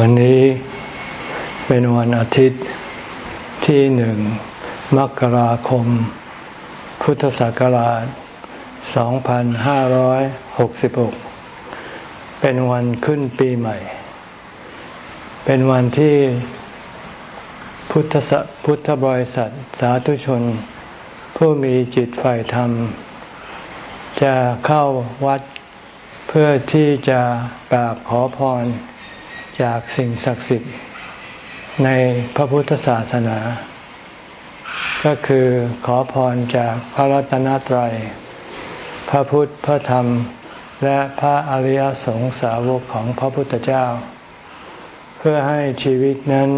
วันนี้เป็นวันอาทิตย์ที่หนึ่งมกราคม พุทธศักราช 2566 เป็นวันขึ้นปีใหม่ เป็นวันที่พุทธพุทธบริษัทสาธุชน ผู้มีจิตฝ่ายธรรม จะเข้าวัดเพื่อที่จะกราบขอพร จากสิ่งศักดิ์สิทธิ์ในพระพุทธศาสนา ก็คือขอพรจากพระรัตนตรัย พระพุทธ พระธรรม และพระอริยสงสาวกของพระพุทธเจ้า เพื่อให้ชีวิตนั้น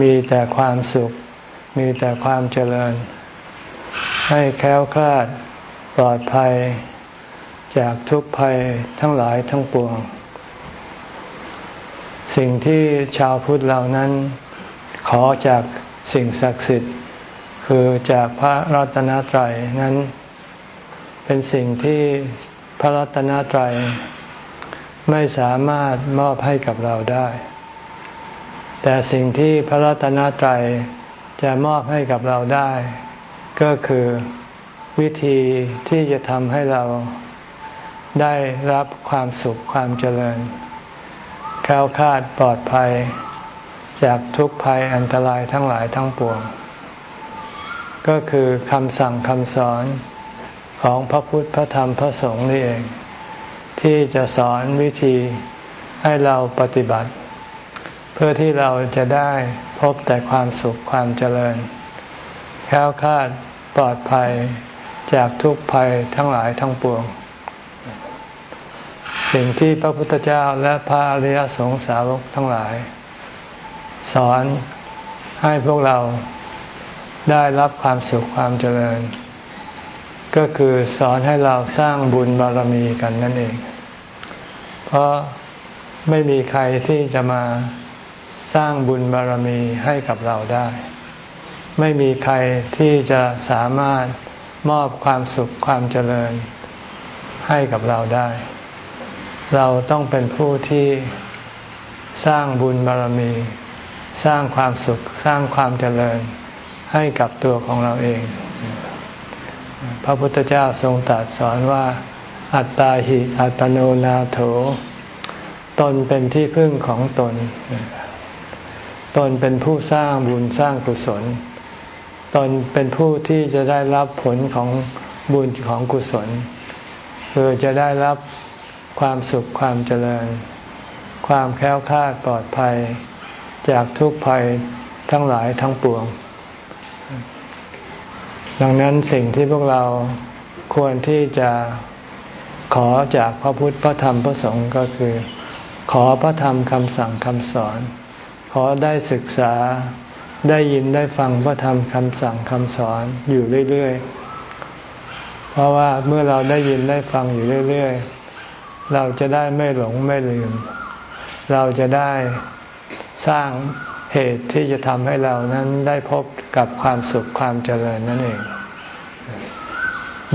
มีแต่ความสุข มีแต่ความเจริญ ให้แค้วคลาดปลอดภัย จากทุกภัยทั้งหลายทั้งปวง สิ่งที่ชาวพุทธเหล่านั้นขอจากสิ่งศักดิ์สิทธิ์ คือจากพระรัตนตรัยนั้น เป็นสิ่งที่พระรัตนตรัยไม่สามารถมอบให้กับเราได้ แต่สิ่งที่พระรัตนตรัยจะมอบให้กับเราได้ ก็คือวิธีที่จะทำให้เราได้รับความสุขความเจริญ แคล้วคลาดปลอดภัย จากทุกภัยอันตรายทั้งหลายทั้งปวง ก็คือคำสั่งคำสอนของพระพุทธพระธรรมพระสงฆ์นี่เอง ที่จะสอนวิธีให้เราปฏิบัติ เพื่อที่เราจะได้พบแต่ความสุขความเจริญ แคล้วคลาดปลอดภัยจากทุกภัยทั้งหลายทั้งปวง สิ่งที่พระพุทธเจ้าและพระอริยสงสาวกทั้งหลาย สอนให้พวกเราได้รับความสุขความเจริญ ก็คือสอนให้เราสร้างบุญบารมีกันนั่นเอง เพราะไม่มีใครที่จะมาสร้างบุญบารมีให้กับเราได้ ไม่มีใครที่จะสามารถมอบความสุขความเจริญให้กับเราได้ เราต้องเป็นผู้ที่สร้างบุญบารมี สร้างความสุขสร้างความเจริญให้กับตัวของเราเอง พระพุทธเจ้าทรงตรัสสอนว่า อัตตาหิอัตโนนาโถ ตนเป็นที่พึ่งของตน ตนเป็นผู้สร้างบุญสร้างกุศล ตนเป็นผู้ที่จะได้รับผลของบุญของกุศลคือจะได้รับ ความสุขความเจริญ ความแค้วคลาดปลอดภัย จากทุกภัยทั้งหลายทั้งปวง ดังนั้นสิ่งที่พวกเราควรที่จะขอจากพระพุทธพระธรรมพระสงฆ์ก็คือ ขอพระธรรมคำสั่งคำสอน ขอได้ศึกษาได้ยินได้ฟังพระธรรมคำสั่งคำสอนอยู่เรื่อยๆ เพราะว่าเมื่อเราได้ยินได้ฟังอยู่เรื่อย ๆ เราจะได้ไม่หลงไม่ลืม เราจะได้สร้างเหตุที่จะทำให้เรานั้นได้พบกับความสุขความเจริญนั่นเอง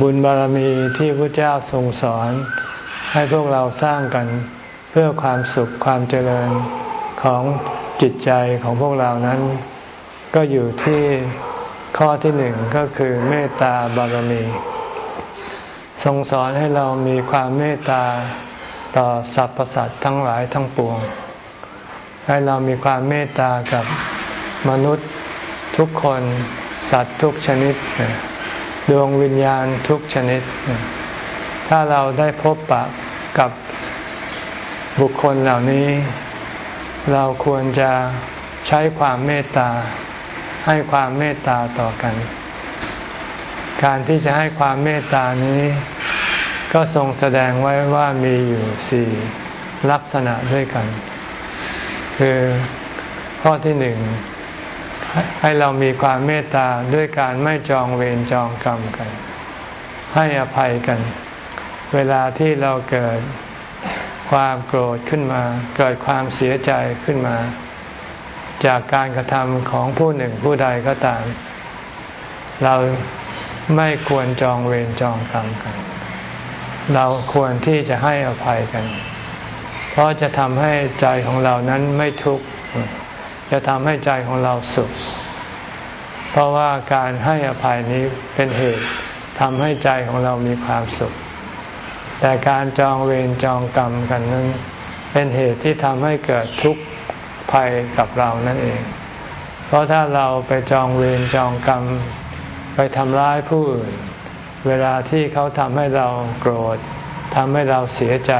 บุญบารมีที่พระเจ้าทรงสอน ให้พวกเราสร้างกันเพื่อความสุขความเจริญของจิตใจของพวกเรานั้น ก็อยู่ที่ข้อที่หนึ่งก็คือเมตตาบารมี ทรงสอนให้เรามีความเมตตาต่อสรรพสัตว์ทั้งหลายทั้งปวง ให้เรามีความเมตตากับมนุษย์ทุกคนสัตว์ทุกชนิด ดวงวิญญาณทุกชนิด ถ้าเราได้พบปะกับบุคคลเหล่านี้ เราควรจะใช้ความเมตตาให้ความเมตตาต่อกัน การที่จะให้ความเมตตานี้ ก็ทรงแสดงไว้ว่ามีอยู่สี่ลักษณะด้วยกัน คือข้อที่หนึ่งให้เรามีความเมตตาด้วยการไม่จองเวรจองกรรมกัน ให้อภัยกัน เวลาที่เราเกิดความโกรธขึ้นมา เกิดความเสียใจขึ้นมา จากการกระทำของผู้หนึ่งผู้ใดก็ตาม เรา ไม่ควรจองเวรจองกรรมกัน เราควรที่จะให้อภัยกัน เพราะจะทำให้ใจของเรานั้นไม่ทุกข์จะทำให้ใจของเราสุข เพราะว่าการให้อภัยนี้เป็นเหตุทำให้ใจของเรามีความสุข แต่การจองเวรจองกรรมกันนั้นเป็นเหตุที่ทำให้เกิดทุกข์ภัยกับเรานั่นเอง เพราะถ้าเราไปจองเวรจองกรรม ไปทำร้ายผู้อื่น เวลาที่เขาทำให้เราโกรธทำให้เราเสียใจ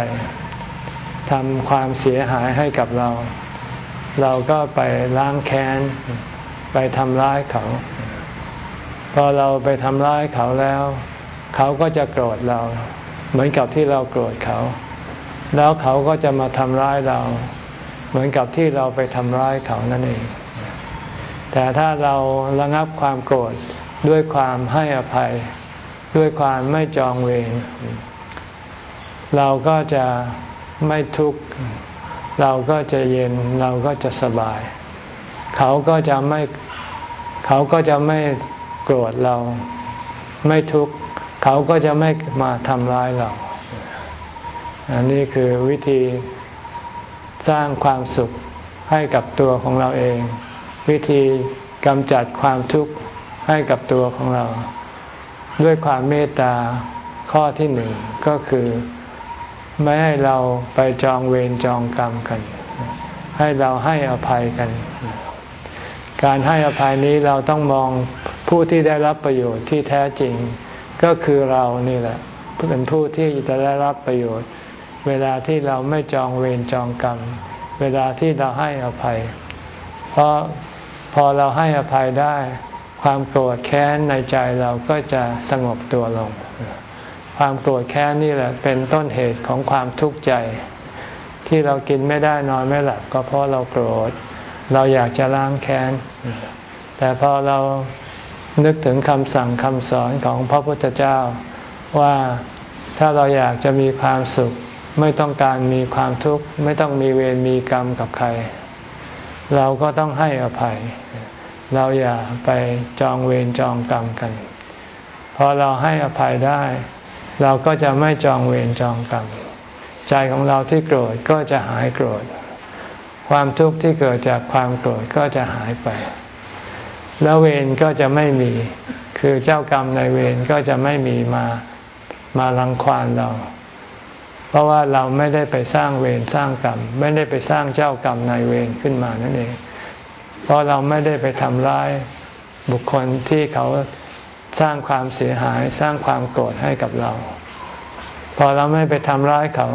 ทำความเสียหายให้กับเรา เราก็ไปล้างแค้น ไปทำร้ายเขา พอเราไปทำร้ายเขาแล้ว เขาก็จะโกรธเรา เหมือนกับที่เราโกรธเขา แล้วเขาก็จะมาทำร้ายเรา เหมือนกับที่เราไปทำร้ายเขานั่นเอง แต่ถ้าเราระงับความโกรธ ด้วยความให้อภัย ด้วยความไม่จองเวรเราก็จะไม่ทุกข์ เราก็จะเย็นเราก็จะสบาย เขาก็จะไม่เขาก็จะไม่โกรธเรา ไม่ทุกข์ เขาก็จะไม่มาทำร้ายเรา อันนี้คือวิธีสร้างความสุขให้กับตัวของเราเอง วิธีกำจัดความทุกข์ ให้กับตัวของเรา ด้วยความเมตตาข้อที่หนึ่งก็คือ ไม่ให้เราไปจองเวรจองกรรมกัน ให้เราให้อภัยกัน การให้อภัยนี้เราต้องมองผู้ที่ได้รับประโยชน์ที่แท้จริง ก็คือเรานี่แหละเป็นผู้ที่จะได้รับประโยชน์ เวลาที่เราไม่จองเวรจองกรรม เวลาที่เราให้อภัย เพราะพอเราให้อภัยได้ ความโกรธแค้นในใจเราก็จะสงบตัวลง ความโกรธแค้นนี่แหละเป็นต้นเหตุของความทุกข์ใจ ที่เรากินไม่ได้นอนไม่หลับก็เพราะเราโกรธ เราอยากจะล้างแค้น แต่พอเรานึกถึงคำสั่งคำสอนของพระพุทธเจ้าว่าถ้าเราอยากจะมีความสุข ไม่ต้องการมีความทุกข์ ไม่ต้องมีเวรมีกรรมกับใคร เราก็ต้องให้อภัย เราอย่าไปจองเวรจองกรรมกัน พอเราให้อภัยได้ เราก็จะไม่จองเวรจองกรรม ใจของเราที่โกรธก็จะหายโกรธ ความทุกข์ที่เกิดจากความโกรธก็จะหายไป แล้วเวรก็จะไม่มี คือเจ้ากรรมในเวรก็จะไม่มีมามาลังควานเรา เพราะว่าเราไม่ได้ไปสร้างเวรสร้างกรรม ไม่ได้ไปสร้างเจ้ากรรมในเวรขึ้นมานั่นเอง เพราะเราไม่ได้ไปทำร้ายบุคคลที่เขาสร้างความเสียหายสร้างความโกรธให้กับเรา พอเราไม่ไปทำร้ายเขา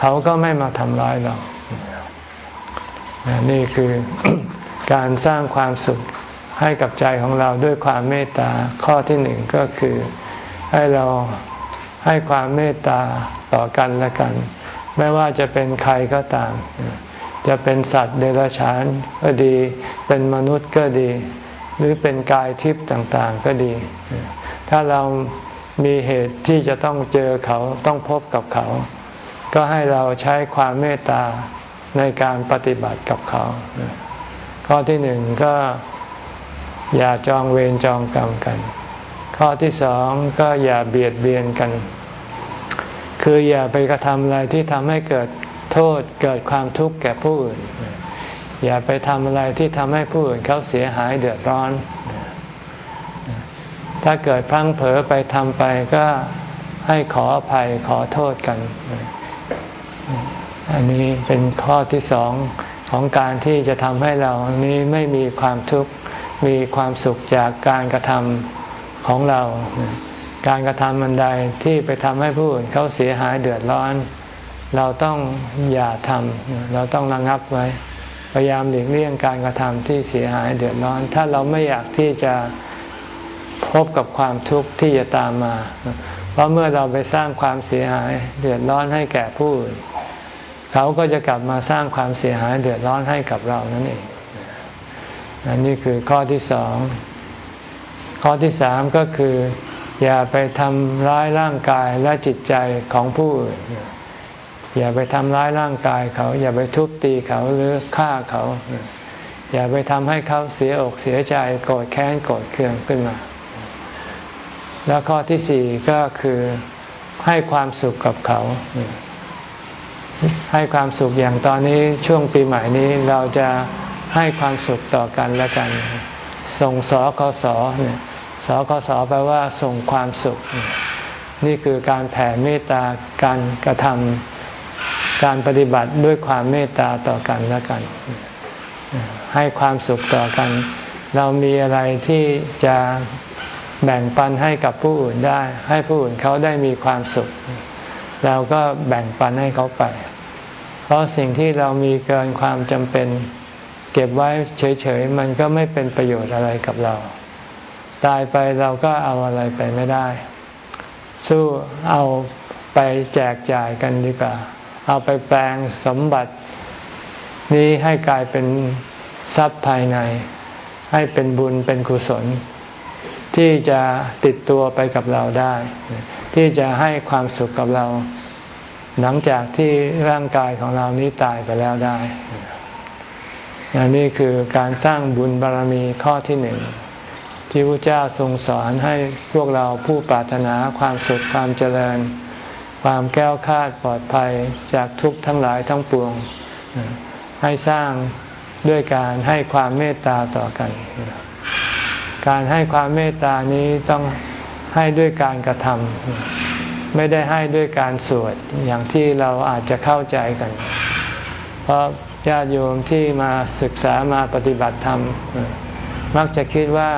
เขาก็ไม่มาทำร้ายเรา นี่คือการสร้างความสุขให้กับใจของเราด้วยความเมตตาข้อที่หนึ่งก็คือให้เราให้ความเมตตาต่อกันและกัน ไม่ว่าจะเป็นใครก็ตาม จะเป็นสัตว์เดรัจฉานก็ดี เป็นมนุษย์ก็ดี หรือเป็นกายทิพย์ต่างๆก็ดี ถ้าเรามีเหตุที่จะต้องเจอเขาต้องพบกับเขา ก็ให้เราใช้ความเมตตาในการปฏิบัติกับเขา ข้อที่หนึ่งก็อย่าจองเวรจองกรรมกัน ข้อที่สองก็อย่าเบียดเบียนกัน คืออย่าไปกระทำอะไรที่ทำให้เกิด โทษเกิดความทุกข์แก่ผู้อื่น อย่าไปทำอะไรที่ทำให้ผู้อื่นเขาเสียหายเดือดร้อน ถ้าเกิดพังเผลอไปทำไปก็ให้ขออภัยขอโทษกัน อันนี้เป็นข้อที่สองของการที่จะทำให้เรานี้ไม่มีความทุกข์มีความสุขจากการกระทำของเรา การกระทำมันใดที่ไปทำให้ผู้อื่นเขาเสียหายเดือดร้อน เราต้องอย่าทำเราต้องระงับไว้ พยายามหลีกเลี่ยงการกระทำที่เสียหายเดือดร้อน ถ้าเราไม่อยากที่จะพบกับความทุกข์ที่จะตามมา เพราะเมื่อเราไปสร้างความเสียหายเดือดร้อนให้แก่ผู้อื่นเขาก็จะกลับมาสร้างความเสียหายเดือดร้อนให้กับเรานั่นเองอันนี้คือข้อที่สอง ข้อที่สามก็คือ อย่าไปทำร้ายร่างกายและจิตใจของผู้อื่น อย่าไปทำร้ายร่างกายเขา อย่าไปทุบตีเขาหรือฆ่าเขา อย่าไปทำให้เขาเสียอกเสียใจโกรธแค้นโกรธเคืองขึ้นมา แล้วข้อที่สี่ก็คือให้ความสุขกับเขา ให้ความสุขอย่างตอนนี้ช่วงปีใหม่นี้เราจะให้ความสุขต่อกันและกัน ส่งสอคสเนี่ยสคสแปลว่าส่งความสุข นี่คือการแผ่เมตตาการกระทำ การปฏิบัติด้วยความเมตตาต่อกันและกัน ให้ความสุขต่อกัน เรามีอะไรที่จะแบ่งปันให้กับผู้อื่นได้ ให้ผู้อื่นเขาได้มีความสุข เราก็แบ่งปันให้เขาไป เพราะสิ่งที่เรามีเกินความจำเป็น เก็บไว้เฉยๆ มันก็ไม่เป็นประโยชน์อะไรกับเรา ตายไปเราก็เอาอะไรไปไม่ได้ สู้เอาไปแจกจ่ายกันดีกว่า เอาไปแปลงสมบัตินี้ให้กลายเป็นทรัพย์ภายใน ให้เป็นบุญเป็นกุศล ที่จะติดตัวไปกับเราได้ ที่จะให้ความสุขกับเรา หลังจากที่ร่างกายของเรานี้ตายไปแล้วได้อันนี่คือการสร้างบุญบารรมีข้อที่หนึ่งที่พระเจ้าทรงสอนให้พวกเราผู้ปรารถนาความสุขความเจริญ ความแก้วคาดปลอดภัยจากทุกข์ทั้งหลายทั้งปวง ให้สร้างด้วยการให้ความเมตตาต่อกัน การให้ความเมตตานี้ต้องให้ด้วยการกระทำไม่ได้ให้ด้วยการสวดอย่างที่เราอาจจะเข้าใจกัน เพราะญาติโยมที่มาศึกษามาปฏิบัติธรรม มักจะคิดว่า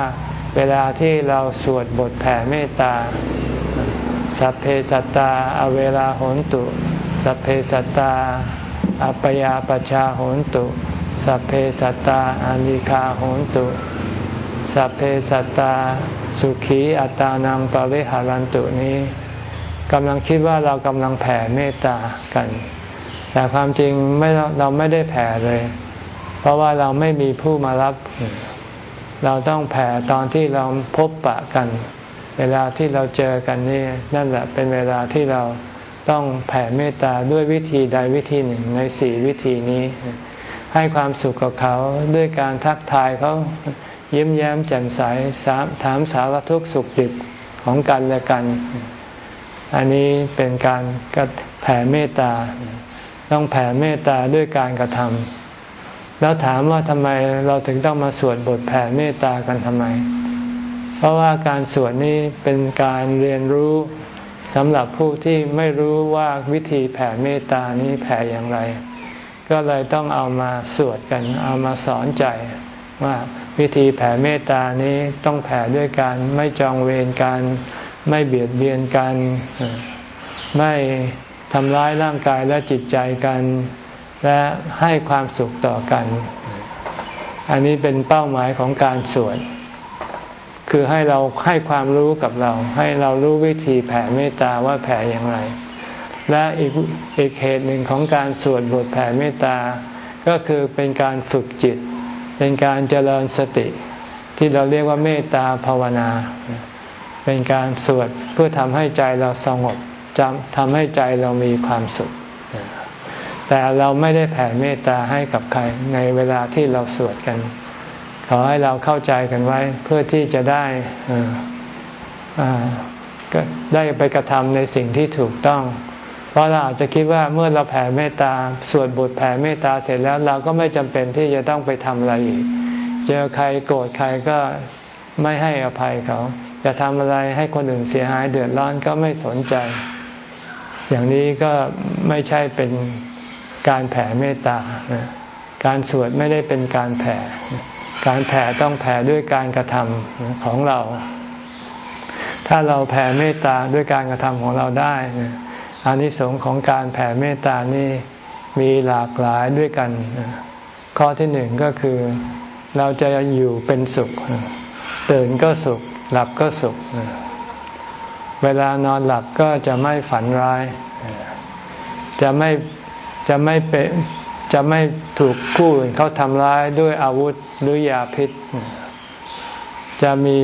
เวลาที่เราสวดบทแผ่เมตตา สัพเพสัตตา อเวลาโหนตุ สัพเพสัตตา อัปยาปชาโหนตุ สัพเพสัตตาอานิคาโหนตุ สัพเพสัตตา สุขีอัตานังปริหารันตุนี้กำลังคิดว่าเรากำลังแผ่เมตตากัน แต่ความจริงไม่เราไม่ได้แผ่เลย เพราะว่าเราไม่มีผู้มารับ เราต้องแผ่ตอนที่เราพบปะกัน เวลาที่เราเจอกันนี่นั่นแหละเป็นเวลาที่เราต้องแผ่เมตตาด้วยวิธีใดวิธีหนึ่งในสี่วิธีนี้ ให้ความสุขกับเขาด้วยการทักทายเขายิ้มแย้มแจ่มใสถามสารทุกข์สุขดิบของกันและกัน อันนี้เป็นการกระแผ่เมตตา ต้องแผ่เมตตาด้วยการกระทำแล้วถามว่าทำไมเราถึงต้องมาสวดบทแผ่เมตตากันทำไม ราะว่าการสวดนี้เป็นการเรียนรู้สำหรับผู้ที่ไม่รู้ว่าวิธีแผ่เมตตานี้แผ่อย่างไร ก็เลยต้องเอามาสวดกัน เอามาสอนใจว่าวิธีแผ่เมตตานี้ต้องแผ่ด้วยการไม่จองเวรกันไม่เบียดเบียนกัน ไม่ทำร้ายร่างกายและจิตใจกัน และให้ความสุขต่อกัน อันนี้เป็นเป้าหมายของการสวด คือให้เราให้ความรู้กับเรา ให้เรารู้วิธีแผ่เมตตาว่าแผ่อย่างไร และอีกอีกเหตุหนึ่งของการสวดบทแผ่เมตตา ก็คือเป็นการฝึกจิต เป็นการเจริญสติ ที่เราเรียกว่าเมตตาภาวนา เป็นการสวดเพื่อทำให้ใจเราสงบจำทำให้ใจเรามีความสุข แต่เราไม่ได้แผ่เมตตาให้กับใครในเวลาที่เราสวดกัน ขอให้เราเข้าใจกันไว้เพื่อที่จะได้ได้ไปกระทำในสิ่งที่ถูกต้อง เพราะเราอาจจะคิดว่าเมื่อเราแผ่เมตตาสวดบทแผ่เมตตาเสร็จแล้วเราก็ไม่จำเป็นที่จะต้องไปทำอะไรอีก เจอใครโกรธใครก็ไม่ให้อภัยเขา จะทำอะไรให้คนอื่นเสียหายเดือดร้อนก็ไม่สนใจ อย่างนี้ก็ไม่ใช่เป็นการแผ่เมตตา การสวดไม่ได้เป็นการแผ่ การแผ่ต้องแผ่ด้วยการกระทำของเรา ถ้าเราแผ่เมตตาด้วยการกระทำของเราได้อานิสงส์ของการแผ่เมตตานี่มีหลากหลายด้วยกัน ข้อที่หนึ่งก็คือเราจะอยู่เป็นสุข ตื่นก็สุข หลับก็สุข เวลานอนหลับก็จะไม่ฝันร้าย จะไม่จะไม่เป็น จะไม่ถูกผู้อื่นเขาทำร้ายด้วยอาวุธหรือยาพิษ จะมี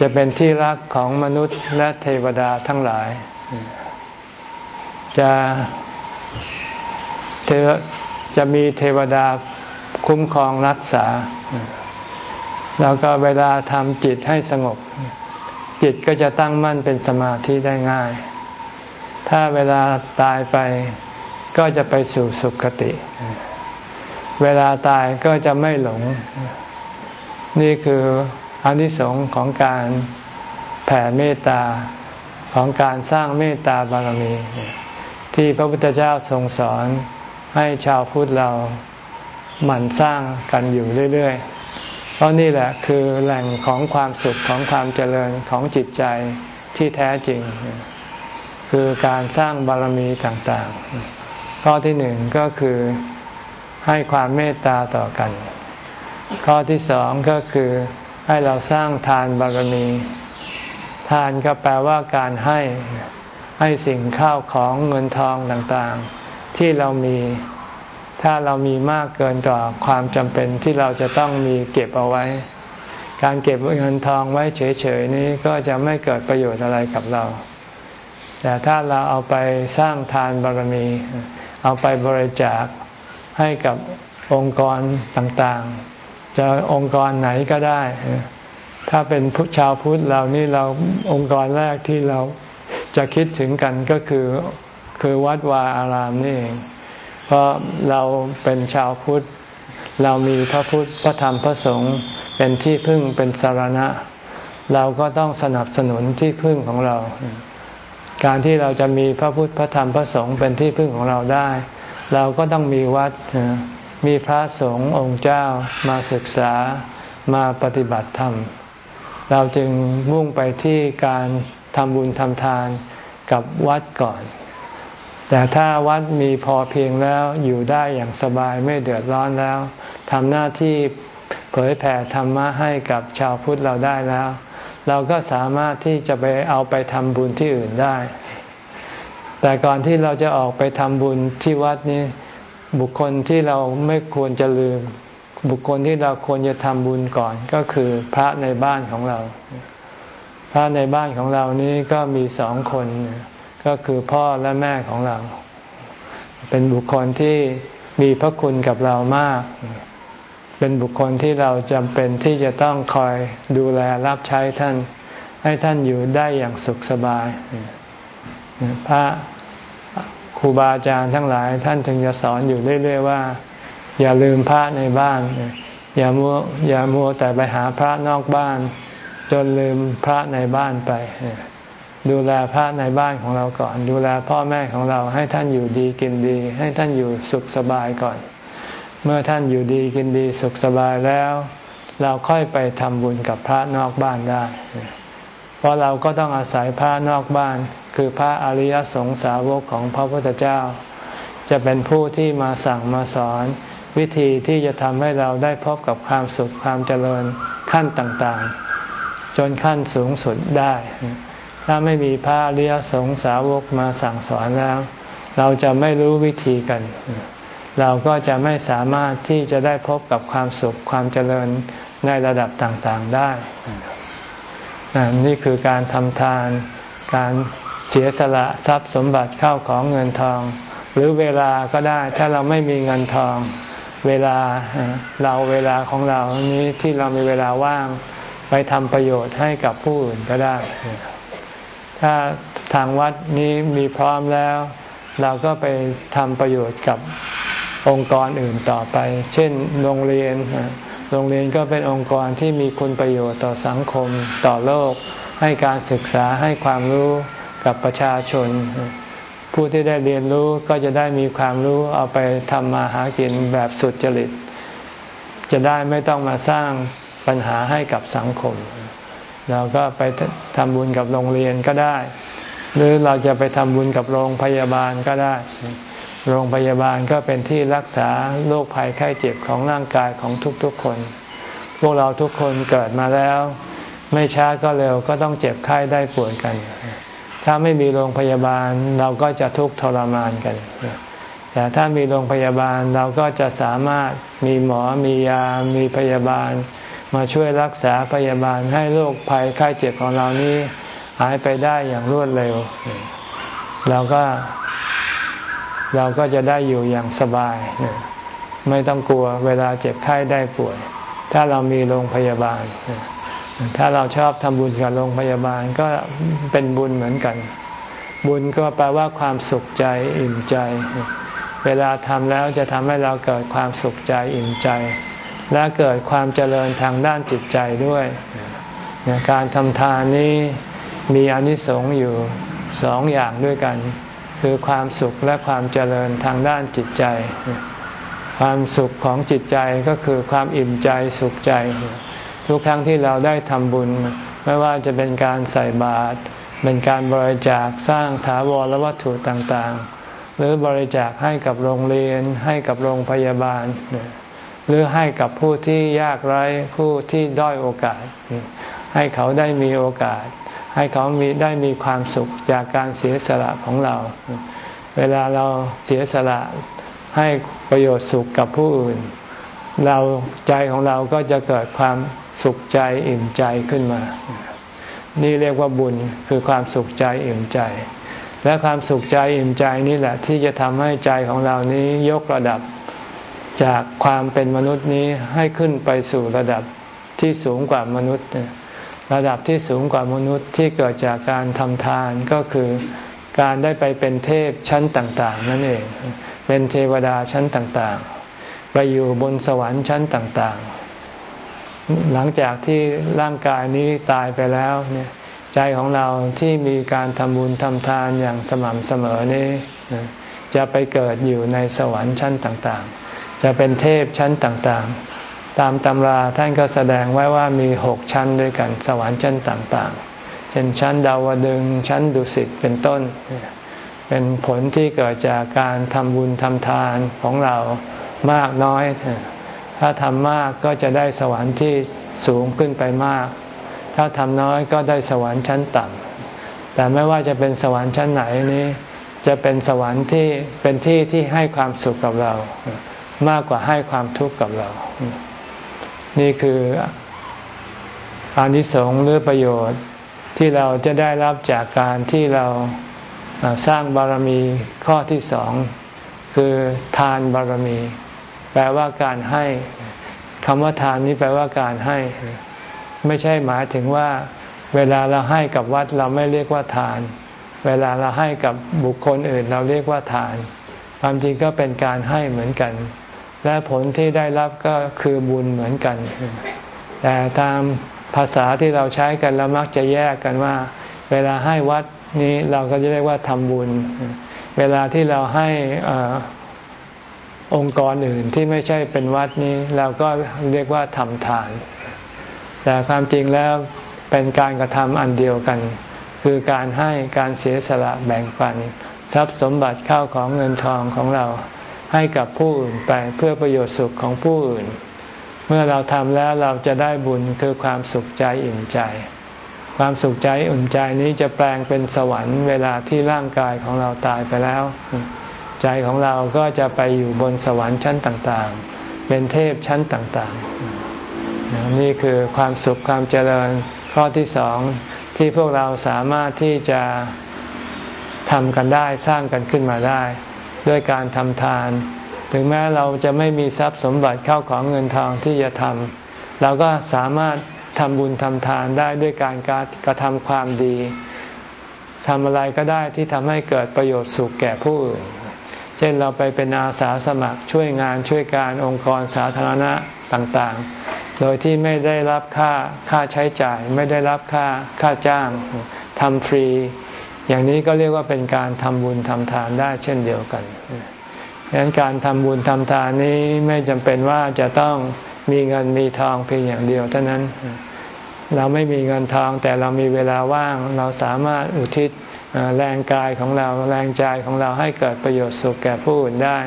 จะเป็นที่รักของมนุษย์และเทวดาทั้งหลาย จะจะมีเทวดาคุ้มครองรักษา แล้วก็เวลาทำจิตให้สงบ จิตก็จะตั้งมั่นเป็นสมาธิได้ง่าย ถ้าเวลาตายไป ก็จะไปสู่สุคติ เวลาตายก็จะไม่หลง นี่คืออนิสงส์ของการแผ่เมตตาของการสร้างเมตตาบารมี ที่พระพุทธเจ้าทรงสอนให้ชาวพุทธเราหมั่นสร้างกันอยู่เรื่อยๆ เพราะนี่แหละคือแหล่งของความสุขของความเจริญของจิตใจที่แท้จริง คือการสร้างบารมีต่างๆ ข้อที่หนึ่งก็คือให้ความเมตตาต่อกัน ข้อที่สองก็คือให้เราสร้างทานบารมี ทานก็แปลว่าการให้ให้สิ่งข้าวของเงินทองต่างๆ ที่เรามีถ้าเรามีมากเกินต่อความจำเป็นที่เราจะต้องมีเก็บเอาไว้ การเก็บเงินทองไว้เฉยๆนี้ก็จะไม่เกิดประโยชน์อะไรกับเรา แต่ถ้าเราเอาไปสร้างทานบารมี เอาไปบริจาคให้กับองค์กรต่างๆ จะองค์กรไหนก็ได้ ถ้าเป็นชาวพุทธเรานี่เราองค์กรแรกที่เราจะคิดถึงกันก็คือคือวัดวาอารามนี่เองเพราะเราเป็นชาวพุทธ เรามีพระพุทธพระธรรมพระสงฆ์เป็นที่พึ่งเป็นสารณะ เราก็ต้องสนับสนุนที่พึ่งของเรา การที่เราจะมีพระพุทธพระธรรมพระสงฆ์เป็นที่พึ่งของเราได้ เราก็ต้องมีวัดมีพระสงฆ์องค์เจ้ามาศึกษามาปฏิบัติธรรม เราจึงมุ่งไปที่การทำบุญทำทานกับวัดก่อน แต่ถ้าวัดมีพอเพียงแล้วอยู่ได้อย่างสบายไม่เดือดร้อนแล้วทำหน้าที่เผยแผ่ธรรมะให้กับชาวพุทธเราได้แล้ว เราก็สามารถที่จะไปเอาไปทำบุญที่อื่นได้ แต่ก่อนที่เราจะออกไปทำบุญที่วัดนี้ บุคคลที่เราไม่ควรจะลืม บุคคลที่เราควรจะทำบุญก่อนก็คือพระในบ้านของเรา พระในบ้านของเรานี้ก็มีสองคน ก็คือพ่อและแม่ของเรา เป็นบุคคลที่มีพระคุณกับเรามาก เป็นบุคคลที่เราจำเป็นที่จะต้องคอยดูแลรับใช้ท่าน ให้ท่านอยู่ได้อย่างสุขสบาย พระครูบาอาจารย์ทั้งหลายท่านถึงจะสอนอยู่เรื่อยๆว่า อย่าลืมพระในบ้าน อย่ามัวอย่ามัวแต่ไปหาพระนอกบ้าน จนลืมพระในบ้านไป ดูแลพระในบ้านของเราก่อน ดูแลพ่อแม่ของเราให้ท่านอยู่ดีกินดี ให้ท่านอยู่สุขสบายก่อน เมื่อท่านอยู่ดีกินดีสุขสบายแล้ว เราค่อยไปทำบุญกับพระนอกบ้านได้ เพราะเราก็ต้องอาศัยพระนอกบ้าน คือพระอริยสงสาวกของพระพุทธเจ้า จะเป็นผู้ที่มาสั่งมาสอน วิธีที่จะทำให้เราได้พบกับความสุขความเจริญขั้นต่างๆ จนขั้นสูงสุดได้ ถ้าไม่มีพระอริยสงสาวกมาสั่งสอนแล้ว เราจะไม่รู้วิธีกัน เราก็จะไม่สามารถที่จะได้พบกับความสุขความเจริญในระดับต่างๆได้ นี่คือการทำทาน การเสียสละทรัพย์สมบัติเข้าของเงินทอง หรือเวลาก็ได้ถ้าเราไม่มีเงินทอง เวลาเราเวลาของเรานี้ที่เรามีเวลาว่าง ไปทำประโยชน์ให้กับผู้อื่นก็ได้ ถ้าทางวัดนี้มีพร้อมแล้ว เราก็ไปทำประโยชน์กับ องค์กรอื่นต่อไป เช่น โรงเรียน โรงเรียนก็เป็นองค์กรที่มีคุณประโยชน์ต่อสังคมต่อโลก ให้การศึกษาให้ความรู้กับประชาชน ผู้ที่ได้เรียนรู้ก็จะได้มีความรู้เอาไปทำมาหากินแบบสุดจริต จะได้ไม่ต้องมาสร้างปัญหาให้กับสังคม เราก็ไปทำบุญกับโรงเรียนก็ได้ หรือเราจะไปทำบุญกับโรงพยาบาลก็ได้ โรงพยาบาลก็เป็นที่รักษาโรคภัยไข้เจ็บของร่างกายของทุกๆคน พวกเราทุกคนเกิดมาแล้ว ไม่ช้าก็เร็วก็ต้องเจ็บไข้ได้ป่วยกัน ถ้าไม่มีโรงพยาบาลเราก็จะทุกข์ทรมานกัน แต่ถ้ามีโรงพยาบาลเราก็จะสามารถมีหมอมียา มีพยาบาล มาช่วยรักษาพยาบาลให้โรคภัยไข้เจ็บของเรานี้หายไปได้อย่างรวดเร็ว เราก็ เราก็จะได้อยู่อย่างสบาย ไม่ต้องกลัวเวลาเจ็บไข้ได้ป่วย ถ้าเรามีโรงพยาบาล ถ้าเราชอบทำบุญกับโรงพยาบาลก็เป็นบุญเหมือนกัน บุญก็แปลว่าความสุขใจอิ่มใจ เวลาทำแล้วจะทำให้เราเกิดความสุขใจอิ่มใจ และเกิดความเจริญทางด้านจิตใจด้วย การทำทานนี้มีอนิสงส์อยู่สองอย่างด้วยกัน คือความสุขและความเจริญทางด้านจิตใจ ความสุขของจิตใจก็คือความอิ่มใจสุขใจ ทุกครั้งที่เราได้ทำบุญ ไม่ว่าจะเป็นการใส่บาตรเป็นการบริจาคสร้างถาวรวัตถุต่างๆ หรือบริจาคให้กับโรงเรียน ให้กับโรงพยาบาล หรือให้กับผู้ที่ยากไร้ผู้ที่ด้อยโอกาส ให้เขาได้มีโอกาส ให้เขามีได้มีความสุขจากการเสียสละของเรา เวลาเราเสียสละให้ประโยชน์สุขกับผู้อื่น เราใจของเราก็จะเกิดความสุขใจอิ่มใจขึ้นมา นี่เรียกว่าบุญคือความสุขใจอิ่มใจ และความสุขใจอิ่มใจนี่แหละ ที่จะทำให้ใจของเรานี้ยกระดับจากความเป็นมนุษย์นี้ให้ขึ้นไปสู่ระดับที่สูงกว่ามนุษย์ ระดับที่สูงกว่ามนุษย์ที่เกิดจากการทำทานก็คือการได้ไปเป็นเทพชั้นต่าง ๆ นั่นเอง เป็นเทวดาชั้นต่างๆ ไปอยู่บนสวรรค์ชั้นต่างๆ หลังจากที่ร่างกายนี้ตายไปแล้วเนี่ยใจของเราที่มีการทำบุญทำทานอย่างสม่ำเสมอนี้ จะไปเกิดอยู่ในสวรรค์ชั้นต่างๆ จะเป็นเทพชั้นต่างๆ ตามตำราท่านก็แสดงไว้ว่ามีหกชั้นด้วยกัน สวรรค์ชั้นต่างๆ เช่นชั้นดาวดึงชั้นดุสิตเป็นต้น เป็นผลที่เกิดจากการทำบุญทำทานของเรามากน้อย ถ้าทำมากก็จะได้สวรรค์ที่สูงขึ้นไปมาก ถ้าทำน้อยก็ได้สวรรค์ชั้นต่ำแต่ไม่ว่าจะเป็นสวรรค์ชั้นไหนนี้ จะเป็นสวรรค์ที่เป็นที่ที่ให้ความสุขกับเรา มากกว่าให้ความทุกข์กับเรา นี่คืออานิสงส์หรือประโยชน์ที่เราจะได้รับจากการที่เราสร้างบารมีข้อที่สองคือทานบารมี แปลว่าการให้คำว่าทานนี้แปลว่าการให้ ไม่ใช่หมายถึงว่า เวลาเราให้กับวัดเราไม่เรียกว่าทาน เวลาเราให้กับบุคคลอื่น เราเรียกว่าทาน ความจริงก็เป็นการให้เหมือนกัน และผลที่ได้รับก็คือบุญเหมือนกัน แต่ตามภาษาที่เราใช้กันเรามักจะแยกกันว่า เวลาให้วัดนี้เราก็จะเรียกว่าทำบุญ เวลาที่เราให้องค์กรอื่นที่ไม่ใช่เป็นวัดนี้ เราก็เรียกว่าทำทาน แต่ความจริงแล้วเป็นการกระทำอันเดียวกัน คือการให้การเสียสละแบ่งปัน ทรัพย์สมบัติเข้าของเงินทองของเรา ให้กับผู้อื่นไปเพื่อประโยชน์สุขของผู้อื่น เมื่อเราทำแล้วเราจะได้บุญคือความสุขใจอิ่มใจ ความสุขใจอุ่นใจนี้จะแปลงเป็นสวรรค์เวลาที่ร่างกายของเราตายไปแล้ว ใจของเราก็จะไปอยู่บนสวรรค์ชั้นต่างๆ เป็นเทพชั้นต่างๆ นี่คือความสุขความเจริญข้อที่สองที่พวกเราสามารถที่จะทำกันได้สร้างกันขึ้นมาได้ ด้วยการทำทาน ถึงแม้เราจะไม่มีทรัพย์สมบัติเข้าของเงินทองที่จะทำเราก็สามารถทำบุญทำทานได้ด้วยการกระทำความดีทำอะไรก็ได้ที่ทำให้เกิดประโยชน์สุขแก่ผู้อื่น เช่นเราไปเป็นอาสาสมัครช่วยงานช่วยการองค์กรสาธารณะต่างๆ โดยที่ไม่ได้รับค่าค่าใช้จ่าย ไม่ได้รับค่าค่าจ้างทำฟรี อย่างนี้ก็เรียกว่าเป็นการทำบุญทำทานได้เช่นเดียวกันดังนั้นการทำบุญทำทานนี้ไม่จำเป็นว่าจะต้องมีเงินมีทองเพียงอย่างเดียวเท่านั้น เราไม่มีเงินทองแต่เรามีเวลาว่าง เราสามารถอุทิศแรงกายของเราแรงใจของเราให้เกิดประโยชน์สุขแก่ผู้อื่นได้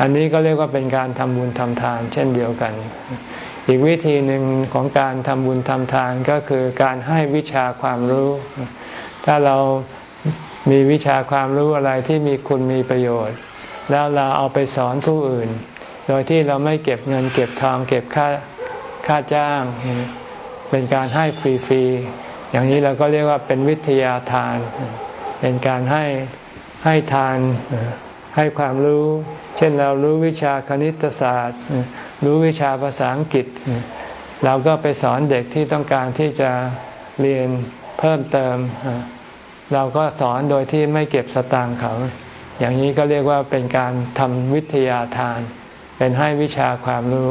อันนี้ก็เรียกว่าเป็นการทำบุญทำทานเช่นเดียวกัน อีกวิธีหนึ่งของการทำบุญทำทานก็คือการให้วิชาความรู้ ถ้าเรา มีวิชาความรู้อะไรที่มีคุณมีประโยชน์ แล้วเราเอาไปสอนผู้อื่น โดยที่เราไม่เก็บเงินเก็บทองเก็บค่าค่าจ้าง เป็นการให้ฟรีๆอย่างนี้เราก็เรียกว่าเป็นวิทยาทาน เป็นการให้ให้ทานให้ความรู้ เช่นเรารู้วิชาคณิตศาสตร์ รู้วิชาภาษาอังกฤษ เราก็ไปสอนเด็กที่ต้องการที่จะเรียนเพิ่มเติม เราก็สอนโดยที่ไม่เก็บสตางค์เขา อย่างนี้ก็เรียกว่าเป็นการทำวิทยาทาน เป็นให้วิชาความรู้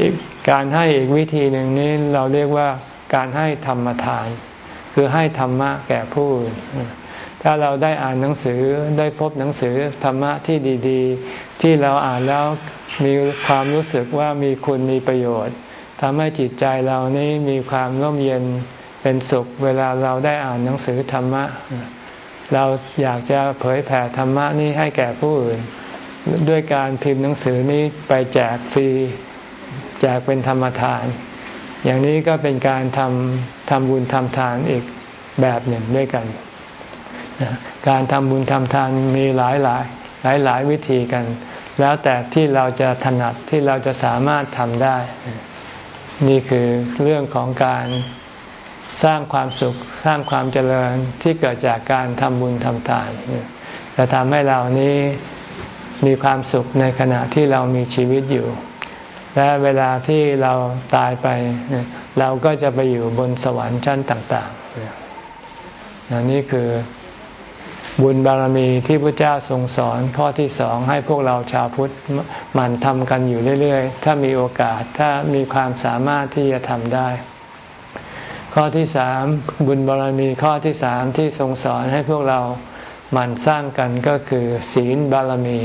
อีกการให้อีกวิธีหนึ่งนี้เราเรียกว่าการให้ธรรมทาน คือให้ธรรมะแก่ผู้อื่นถ้าเราได้อ่านหนังสือได้พบหนังสือธรรมะที่ดี ๆ ที่เราอ่านแล้วมีความรู้สึกว่ามีคุณมีประโยชน์ทำให้จิตใจเรานี้มีความร่มเย็น เป็นสุขเวลาเราได้อ่านหนังสือธรรมะ เราอยากจะเผยแผ่ธรรมะนี้ให้แก่ผู้อื่น ด้วยการพิมพ์หนังสือนี้ไปแจกฟรี แจกเป็นธรรมทาน อย่างนี้ก็เป็นการทำทำบุญทำทานอีกแบบหนึ่งด้วยกัน การทำบุญทำทานมีหลายหลายหลายหลายวิธีกัน แล้วแต่ที่เราจะถนัดที่เราจะสามารถทำได้ นี่คือเรื่องของการ สร้างความสุขสร้างความเจริญที่เกิดจากการทำบุญทำทานจะทำให้เรานี้มีความสุขในขณะที่เรามีชีวิตอยู่ และเวลาที่เราตายไป เราก็จะไปอยู่บนสวรรค์ชั้นต่างๆนี่คือบุญบารมีที่พระเจ้าทรงสอนข้อที่สองให้พวกเราชาวพุทธมันทำกันอยู่เรื่อย ๆ ถ้ามีโอกาสถ้ามีความสามารถที่จะทำได้ ข้อที่สามบุญบารมีข้อที่สามที่ทรงสอนให้พวกเราหมั่นสร้างกันก็คือ ศีลบารมี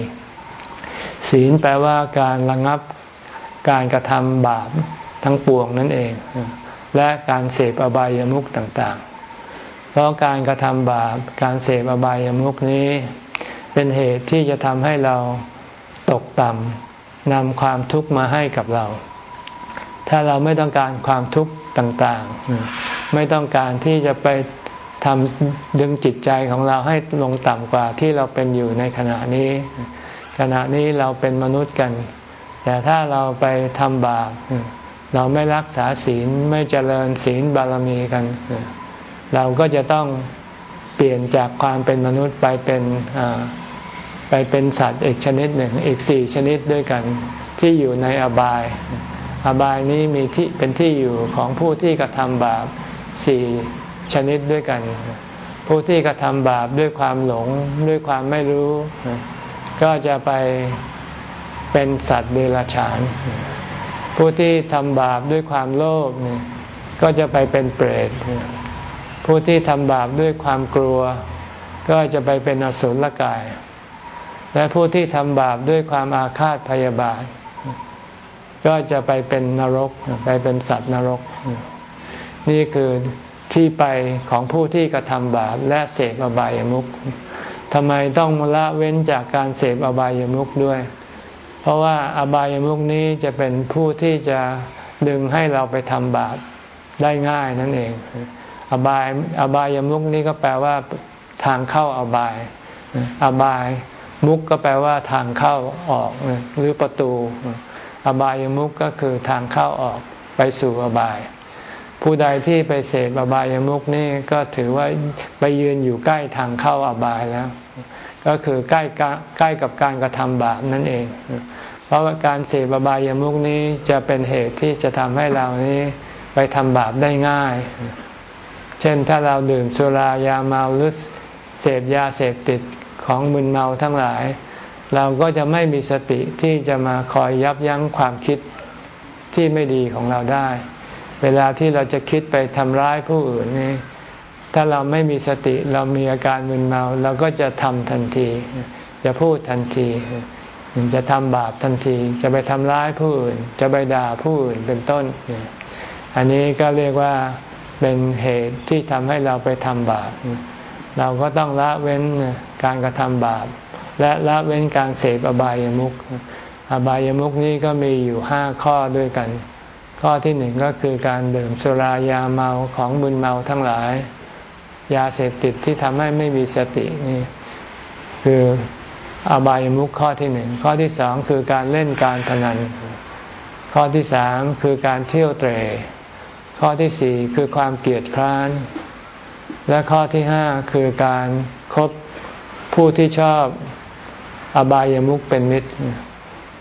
ศีลแปลว่าการระงับการกระทำบาปทั้งปวงนั่นเอง และการเสพอบายามุขต่างๆ เพราะการกระทำบาปการเสพอบายามุขนี้ เป็นเหตุที่จะทำให้เราตกต่ำนำความทุกข์มาให้กับเรา ถ้าเราไม่ต้องการความทุกข์ ต่างๆ ไม่ต้องการที่จะไปทำดึงจิตใจของเราให้ลงต่ำกว่าที่เราเป็นอยู่ในขณะนี้ ขณะนี้เราเป็นมนุษย์กัน แต่ถ้าเราไปทำบาปเราไม่รักษาศีลไม่เจริญศีลบารมีกัน เราก็จะต้องเปลี่ยนจากความเป็นมนุษย์ไปเป็นไปเป็นสัตว์อีกชนิดหนึ่งอีกสี่ชนิดด้วยกันที่อยู่ในอบาย อบายนี้มีที่เป็นที่อยู่ของผู้ที่กระทำบาปสี่ชนิดด้วยกัน ผู้ที่กระทำบาปด้วยความหลงด้วยความไม่รู้ ก็จะไปเป็นสัตว์เดรัจฉาน ผู้ที่ทำบาปด้วยความโลภก็จะไปเป็นเปรต ผู้ที่ทำบาปด้วยความกลัว ก็จะไปเป็นอสุรกาย และผู้ที่ทำบาปด้วยความอาฆาตพยาบาท ก็จะไปเป็นนรกไปเป็นสัตว์นรก นี่คือที่ไปของผู้ที่กระทำบาปและเสพอบายามุขทำไมต้องละเว้นจากการเสพอบายามุขด้วย เพราะว่าอบายามุขนี้จะเป็นผู้ที่จะดึงให้เราไปทำบาปได้ง่ายนั่นเอง อบายอบายามุกนี้ก็แปลว่าทางเข้าอบาย อบายมุกก็แปลว่าทางเข้าออกหรือประตู อบายมุกก็คือทางเข้าออกไปสู่อบาย ผู้ใดที่ไปเสพอบายมุกนี่ก็ถือว่าไปยืนอยู่ใกล้ทางเข้าอบายแล้ว ก็คือใกล้ใกล้กับการกระทำบาปนั่นเอง เพราะว่าการเสพอบายมุกนี้จะเป็นเหตุที่จะทำให้เรานี้ไปทำบาปได้ง่าย เช่นถ้าเราดื่มสุรายาเมาหรือเสพยาเสพติดของมึนเมาทั้งหลาย เราก็จะไม่มีสติที่จะมาคอยยับยั้งความคิดที่ไม่ดีของเราได้ เวลาที่เราจะคิดไปทำร้ายผู้อื่นนี่ถ้าเราไม่มีสติเรามีอาการมึนเมา เราก็จะทำทันที จะพูดทันที จะทำบาปทันที จะไปทำร้ายผู้อื่น จะไปด่าผู้อื่นเป็นต้น อันนี้ก็เรียกว่าเป็นเหตุที่ทำให้เราไปทำบาป เราก็ต้องละเว้นการกระทำบาป และละเว้นการเสพอบายามุขอบายามุขนี้ก็มีอยู่ห้าข้อด้วยกัน ข้อที่หนึ่งก็คือการดื่มสุรายาเมาของบุญเมาทั้งหลาย ยาเสพติดที่ทำให้ไม่มีสตินี่คืออบายามุขข้อที่หนึ่งข้อที่สองคือการเล่นการพนัน ข้อที่สามคือการเที่ยวเตรข้อที่สี่คือความเกลียดคร้าน และข้อที่ห้าคือการครบผู้ที่ชอบ อบายามุขเป็นมิตร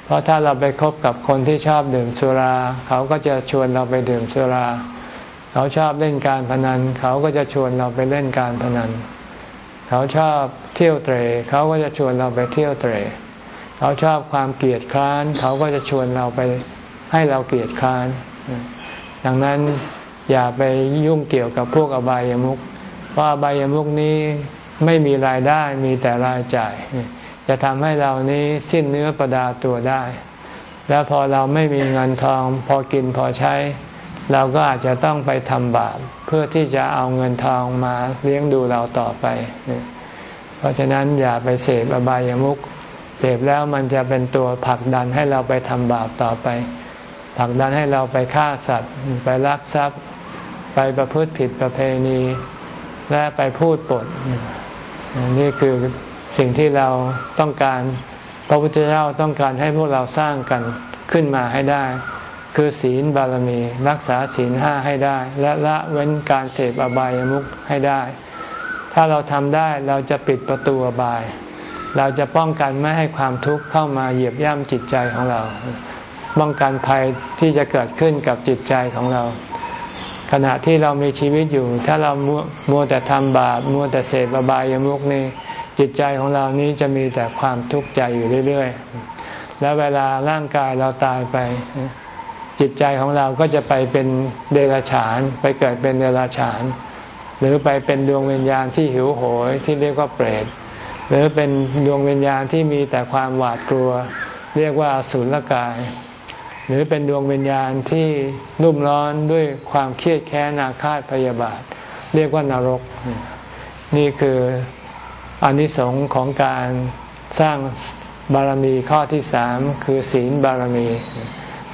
เพราะถ้าเราไปคบกับคนที่ชอบดื่มสุรา เขาก็จะชวนเราไปดื่มสุรา เขาชอบเล่นการพนัน เขาก็จะชวนเราไปเล่นการพนัน เขาชอบเที่ยวเตรเขาก็จะชวนเราไปเที่ยวเตรเขาชอบความเกลียดคร้าน เขาก็จะชวนเราไปให้เราเกลียดคร้าน ดังนั้นอย่าไปยุ่งเกี่ยวกับพวกอบายามุขเพราะอบายามุขนี้ไม่มีรายได้มีแต่รายจ่าย จะทำให้เรานี้สิ้นเนื้อประดาตัวได้ แล้วพอเราไม่มีเงินทอง พอกินพอใช้ เราก็อาจจะต้องไปทำบาปเพื่อที่จะเอาเงินทองมาเลี้ยงดูเราต่อไป เพราะฉะนั้นอย่าไปเสพอบายามุขเสพแล้วมันจะเป็นตัวผลักดันให้เราไปทำบาปต่อไปผลักดันให้เราไปฆ่าสัตว์ ไปลักทรัพย์ ไปประพฤติผิดประเพณี และไปพูดปด นี่คือ สิ่งที่เราต้องการพระพุทธเจ้าต้องการให้พวกเราสร้างกันขึ้นมาให้ได้ คือศีลบารมี รักษาศีลห้าให้ได้ และละเว้นการเสพอบายามุขให้ได้ ถ้าเราทำได้เราจะปิดประตูอบาย เราจะป้องกันไม่ให้ความทุกข์เข้ามาเหยียบย่ำจิตใจของเรา ป้องกันภัยที่จะเกิดขึ้นกับจิตใจของเรา ขณะที่เรามีชีวิตอยู่ ถ้าเรามัวแต่ทำบาปมัวแต่เสพอบายามุกนี่ จิตใจของเรานี้จะมีแต่ความทุกข์ใจอยู่เรื่อยๆ แล้วเวลาร่างกายเราตายไป จิตใจของเราก็จะไปเป็นเดรัจฉาน ไปเกิดเป็นเดรัจฉาน หรือไปเป็นดวงวิญญาณที่หิวโหยที่เรียกว่าเปรต หรือเป็นดวงวิญญาณที่มีแต่ความหวาดกลัว เรียกว่าสุลกาย หรือเป็นดวงวิญญาณที่รุ่มร้อนด้วยความเครียดแค้นอาฆาตพยาบาท เรียกว่านรก นี่คือ อนิสงส์ของการสร้างบารมีข้อที่สามคือศีลบารมี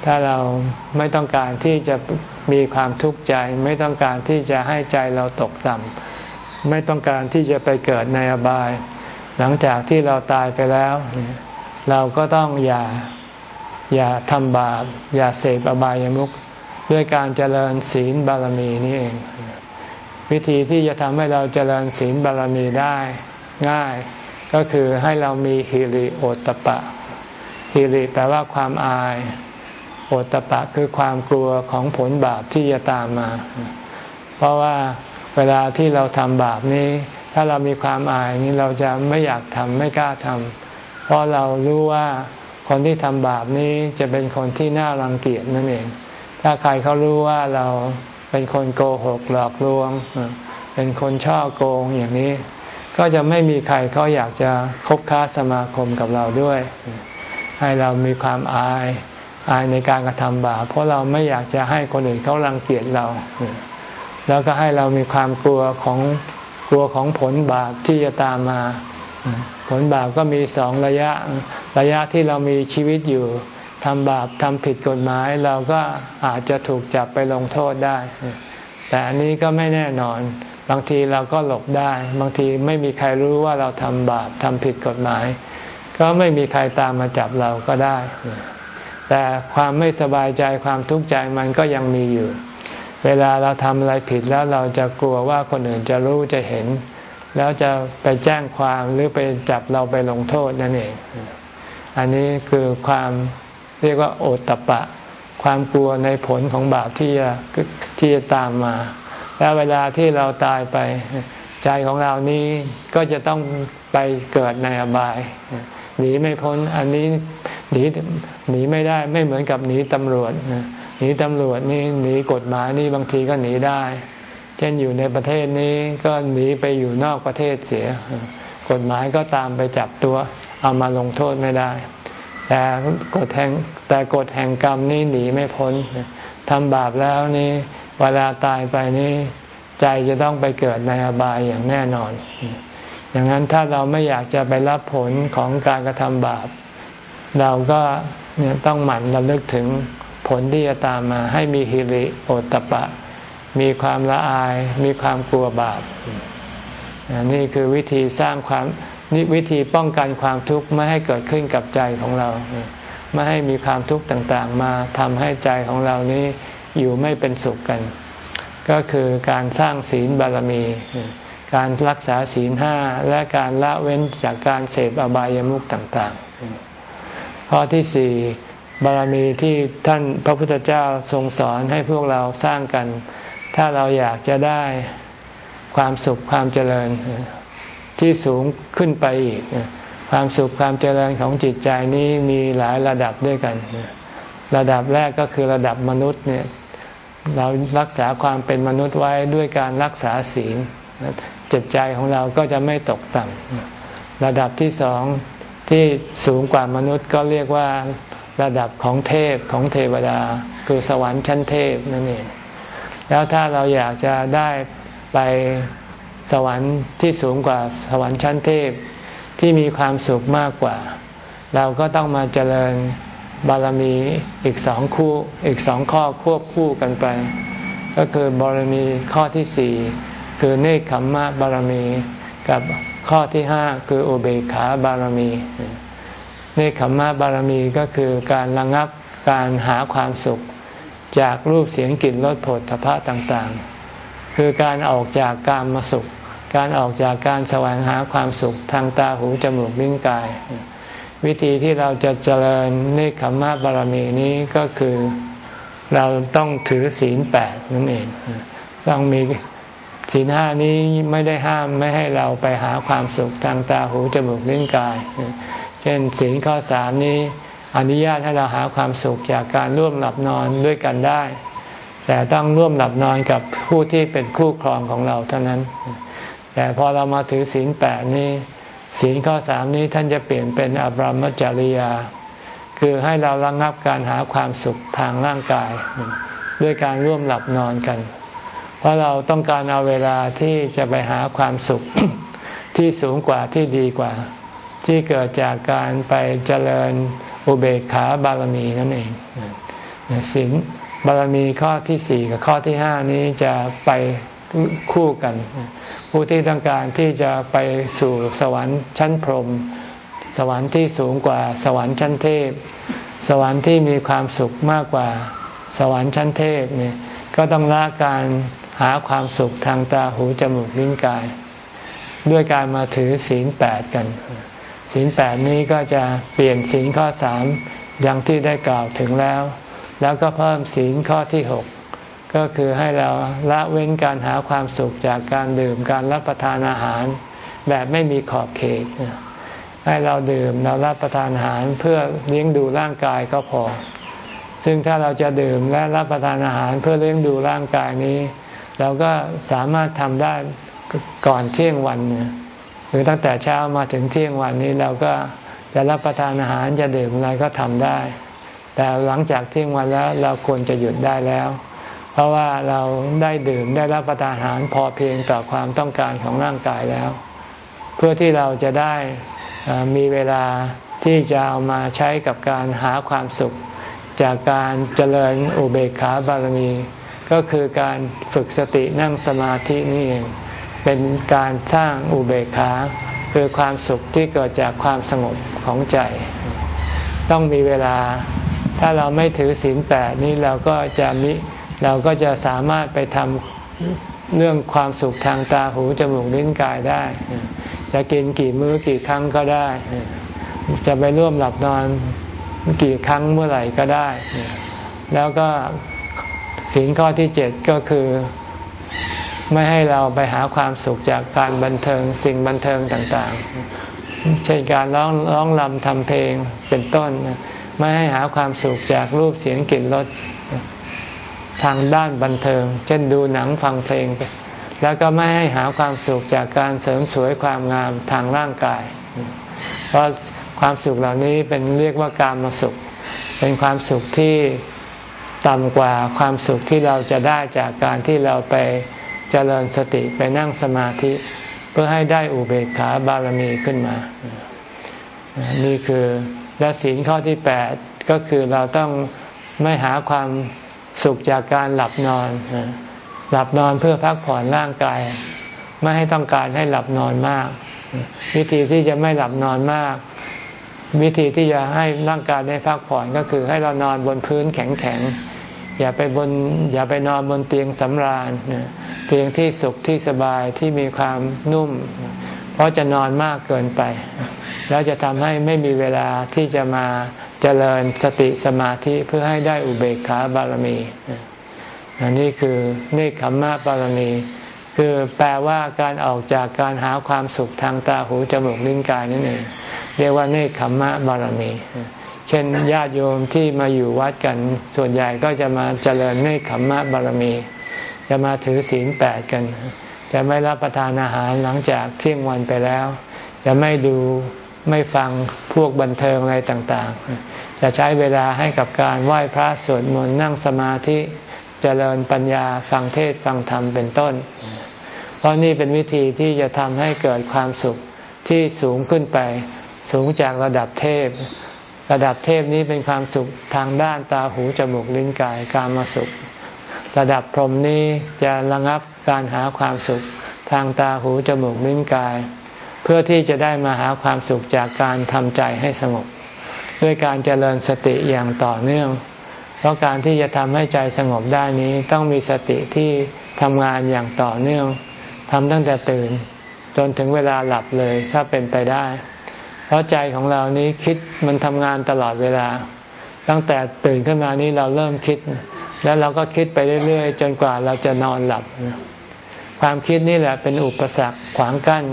ถ้าเราไม่ต้องการที่จะมีความทุกข์ใจ ไม่ต้องการที่จะให้ใจเราตกต่ำไม่ต้องการที่จะไปเกิดในอบาย หลังจากที่เราตายไปแล้ว เราก็ต้องอย่าอย่าทำบาปอย่าเสพอบายามุขด้วยการเจริญศีลบารมีนี่เอง วิธีที่จะทำให้เราเจริญศีลบารมีได้ ง่าย ก็คือให้เรามีฮิริโอตปะฮิริแปลว่าความอาย โอตปะคือความกลัวของผลบาปที่จะตามมา เพราะว่าเวลาที่เราทำบาปนี้ ถ้าเรามีความอายนี้เราจะไม่อยากทำไม่กล้าทำเพราะเรารู้ว่าคนที่ทำบาปนี้จะเป็นคนที่น่ารังเกียจนั่นเอง ถ้าใครเขารู้ว่าเราเป็นคนโกหกหลอกลวง เป็นคนช่อโกงอย่างนี้ ก็จะไม่มีใครเขาอยากจะคบค้าสมาคมกับเราด้วย ให้เรามีความอายอายในการกระทำบาปเพราะเราไม่อยากจะให้คนอื่นเขารังเกียจเรา แล้วก็ให้เรามีความกลัวของกลัวของผลบาปที่จะตามมา ผลบาปก็มีสองระยะระยะที่เรามีชีวิตอยู่ทำบาปทำผิดกฎหมาย เราก็อาจจะถูกจับไปลงโทษได้ แต่อันนี้ก็ไม่แน่นอน บางทีเราก็หลบได้ บางทีไม่มีใครรู้ว่าเราทำบาปทำผิดกฎหมาย ก็ไม่มีใครตามมาจับเราก็ได้ แต่ความไม่สบายใจความทุกข์ใจมันก็ยังมีอยู่ เวลาเราทำอะไรผิดแล้วเราจะกลัวว่าคนอื่นจะรู้จะเห็น แล้วจะไปแจ้งความหรือไปจับเราไปลงโทษนั่นเอง อันนี้คือความเรียกว่าโอตตะปะ ความกลัวในผลของบาปที่จะที่จะตามมา แล้วเวลาที่เราตายไปใจของเรานี้ก็จะต้องไปเกิดในอบาย หนีไม่พ้นอันนี้หนีหนีไม่ได้ไม่เหมือนกับหนีตำรวจหนีตำรวจนี่หนีกฎหมายนี่บางทีก็หนีได้ เช่นอยู่ในประเทศนี้ก็หนีไปอยู่นอกประเทศเสีย กฎหมายก็ตามไปจับตัว เอามาลงโทษไม่ได้ แต่กฎแห่งแต่กฎแห่งกรรมนี่หนีไม่พ้นทำบาปแล้วนี่เวลาตายไปนี่ใจจะต้องไปเกิดในอบายอย่างแน่นอน อย่างนั้นถ้าเราไม่อยากจะไปรับผลของการกระทำบาป เราก็ต้องหมั่นระลึกถึงผลที่จะตามมา ให้มีฮิริโอตตปะ มีความละอาย มีความกลัวบาปนี่คือวิธีสร้างความ นี่วิธีป้องกันความทุกข์ไม่ให้เกิดขึ้นกับใจของเรา ไม่ให้มีความทุกข์ต่างๆ มาทำให้ใจของเรานี้อยู่ไม่เป็นสุขกัน ก็คือการสร้างศีลบารมี การรักษาศีลห้าและการละเว้นจากการเสพอบายามุขต่างๆ ข้อที่สี่บารมีที่ท่านพระพุทธเจ้าทรงสอนให้พวกเราสร้างกัน ถ้าเราอยากจะได้ความสุขความเจริญ ที่สูงขึ้นไปอีก ความสุขความเจริญของจิตใจนี้มีหลายระดับด้วยกัน ระดับแรกก็คือระดับมนุษย์เนี่ยเรารักษาความเป็นมนุษย์ไว้ด้วยการรักษาศีลจิตใจของเราก็จะไม่ตกต่ำระดับที่สองที่สูงกว่ามนุษย์ก็เรียกว่าระดับของเทพของเทวดา คือสวรรค์ชั้นเทพนั่นเองแล้วถ้าเราอยากจะได้ไป สวรรค์ที่สูงกว่าสวรรค์ชั้นเทพที่มีความสุขมากกว่า เราก็ต้องมาเจริญบารมีอีกสองคู่อีกสองข้อควบคู่กันไป ก็คือบารมีข้อที่สี่คือเนคขมมะบารมีกับข้อที่ห้าคืออุเบกขาบารมีเนคขมมะบารมีก็คือการระงับการหาความสุขจากรูปเสียงกลิ่นรสผลทพะต่างๆ คือการออกจากการมาสุข การออกจากการแสวงหาความสุขทางตาหูจมูกลิ้นกาย วิธีที่เราจะเจริญเนคขมะบารมีนี้ก็คือเราต้องถือศีลแปดนั่นเองต้องมีศีลห้านี้ไม่ได้ห้ามไม่ให้เราไปหาความสุขทางตาหูจมูกลิ้นกาย เช่นศีลข้อสามนี้อนุญาตให้เราหาความสุขจากการร่วมหลับนอนด้วยกันได้ แต่ต้องร่วมหลับนอนกับผู้ที่เป็นคู่ครองของเราเท่านั้น แต่พอเรามาถือศีลแปดนี้ศีลข้อสามนี้ท่านจะเปลี่ยนเป็นอบรมจริยา คือให้เราระงับการหาความสุขทางร่างกาย ด้วยการร่วมหลับนอนกัน เพราะเราต้องการเอาเวลาที่จะไปหาความสุขที่สูงกว่าที่ดีกว่า ที่เกิดจากการไปเจริญอุเบกขาบารมีนั่นเองศีลบารมีข้อที่สี่กับข้อที่ห้านี้จะไป คู่กัน ผู้ที่ต้องการที่จะไปสู่สวรรค์ชั้นพรหมสวรรค์ที่สูงกว่าสวรรค์ชั้นเทพ สวรรค์ที่มีความสุขมากกว่าสวรรค์ชั้นเทพเนี่ยก็ต้องละการหาความสุขทางตาหูจมูกลิ้นกาย ด้วยการมาถือศีลแปดกันศีลแปดนี้ก็จะเปลี่ยนศีลข้อสามอย่างที่ได้กล่าวถึงแล้ว แล้วก็เพิ่มศีลข้อที่หก ก็คือให้เราละเว้นการหาความสุขจากการดื่มการรับประทานอาหาร แบบไม่มีขอบเขต ให้เราดื่มเรารับประทานอาหารเพื่อเลี้ยงดูร่างกายก็พอ ซึ่งถ้าเราจะดื่มและรับประทานอาหารเพื่อเลี้ยงดูร่างกายนี้ เราก็สามารถทำได้ก่อนเที่ยงวันหรือตั้งแต่เช้ามาถึงเที่ยงวันนี้เราก็จะรับประทานอาหารจะดื่มอะไรก็ทำได้ แต่หลังจากเที่ยงวันแล้วเราควรจะหยุดได้แล้ว เพราะว่าเราได้ดื่มได้รับประทานอาหารพอเพียงต่อความต้องการของร่างกายแล้ว เพื่อที่เราจะได้มีเวลาที่จะเอามาใช้กับการหาความสุข จากการเจริญอุเบกขาบารมี ก็คือการฝึกสตินั่งสมาธินี่เองเป็นการสร้างอุเบกขาคือความสุขที่เกิดจากความสงบของใจ ต้องมีเวลา ถ้าเราไม่ถือศีลแปดนี้เราก็จะมิ เราก็จะสามารถไปทำเรื่องความสุขทางตาหูจมูกลิ้นกายได้ จะกินกี่มื้อกี่ครั้งก็ได้ จะไปร่วมหลับนอนกี่ครั้งเมื่อไหร่ก็ได้ แล้วก็ศีลข้อที่เจ็ดก็คือไม่ให้เราไปหาความสุขจากการบันเทิงสิ่งบันเทิงต่างๆ เช่นการร้องร้องรำทำเพลงเป็นต้น ไม่ให้หาความสุขจากรูปเสียงกลิ่นรส ทางด้านบันเทิง เช่นดูหนังฟังเพลง แล้วก็ไม่ให้หาความสุขจากการเสริมสวยความงามทางร่างกาย เพราะความสุขเหล่านี้เป็นเรียกว่าการมาสุข เป็นความสุขที่ต่ำกว่าความสุขที่เราจะได้จากการที่เราไปเจริญสติไปนั่งสมาธิเพื่อให้ได้อุเบกขาบารมีขึ้นมา นี่คือและศีลข้อที่แปดก็คือเราต้องไม่หาความ สุขจากการหลับนอน หลับนอนเพื่อพักผ่อนร่างกาย ไม่ให้ต้องการให้หลับนอนมาก วิธีที่จะไม่หลับนอนมาก วิธีที่จะให้ร่างกายได้พักผ่อนก็คือให้เรานอนบนพื้นแข็งๆอย่าไปบนอย่าไปนอนบนเตียงสำราญเตียงที่สุขที่สบายที่มีความนุ่ม เพราะจะนอนมากเกินไป แล้วจะทำให้ไม่มีเวลาที่จะมาเจริญสติสมาธิเพื่อให้ได้อุเบกขาบารมีอันนี้คือเนคขมมะบารมี คือแปลว่าการออกจากการหาความสุขทางตาหูจมูกลิ้นกายนั่นเองเรียกว่าเนคขมมะบารมี เช่นญาติโยมที่มาอยู่วัดกัน ส่วนใหญ่ก็จะมาเจริญเนคขมมะบารมี จะมาถือศีลแปดกัน จะไม่รับประทานอาหารหลังจากเที่ยงวันไปแล้ว จะไม่ดูไม่ฟังพวกบันเทิงอะไรต่างๆ จะใช้เวลาให้กับการไหว้พระสวดมนต์นั่งสมาธิเจริญปัญญาฟังเทศฟังธรรมเป็นต้น เพราะนี่เป็นวิธีที่จะทำให้เกิดความสุขที่สูงขึ้นไป สูงจากระดับเทพ ระดับเทพนี้เป็นความสุขทางด้านตาหูจมูกลิ้นกายการมาสุข ระดับพรหมนี้จะระงับการหาความสุขทางตาหูจมูกลิ้นกาย เพื่อที่จะได้มาหาความสุขจากการทำใจให้สงบ ด้วยการเจริญสติอย่างต่อเนื่อง เพราะการที่จะทำให้ใจสงบได้นี้ต้องมีสติที่ทำงานอย่างต่อเนื่องทำตั้งแต่ตื่น จนถึงเวลาหลับเลยถ้าเป็นไปได้ เพราะใจของเรานี้คิดมันทำงานตลอดเวลา ตั้งแต่ตื่นขึ้นมานี้เราเริ่มคิด แล้วเราก็คิดไปเรื่อยๆ จนกว่าเราจะนอนหลับ ความคิดนี่แหละเป็นอุปสรรคขวางกั้น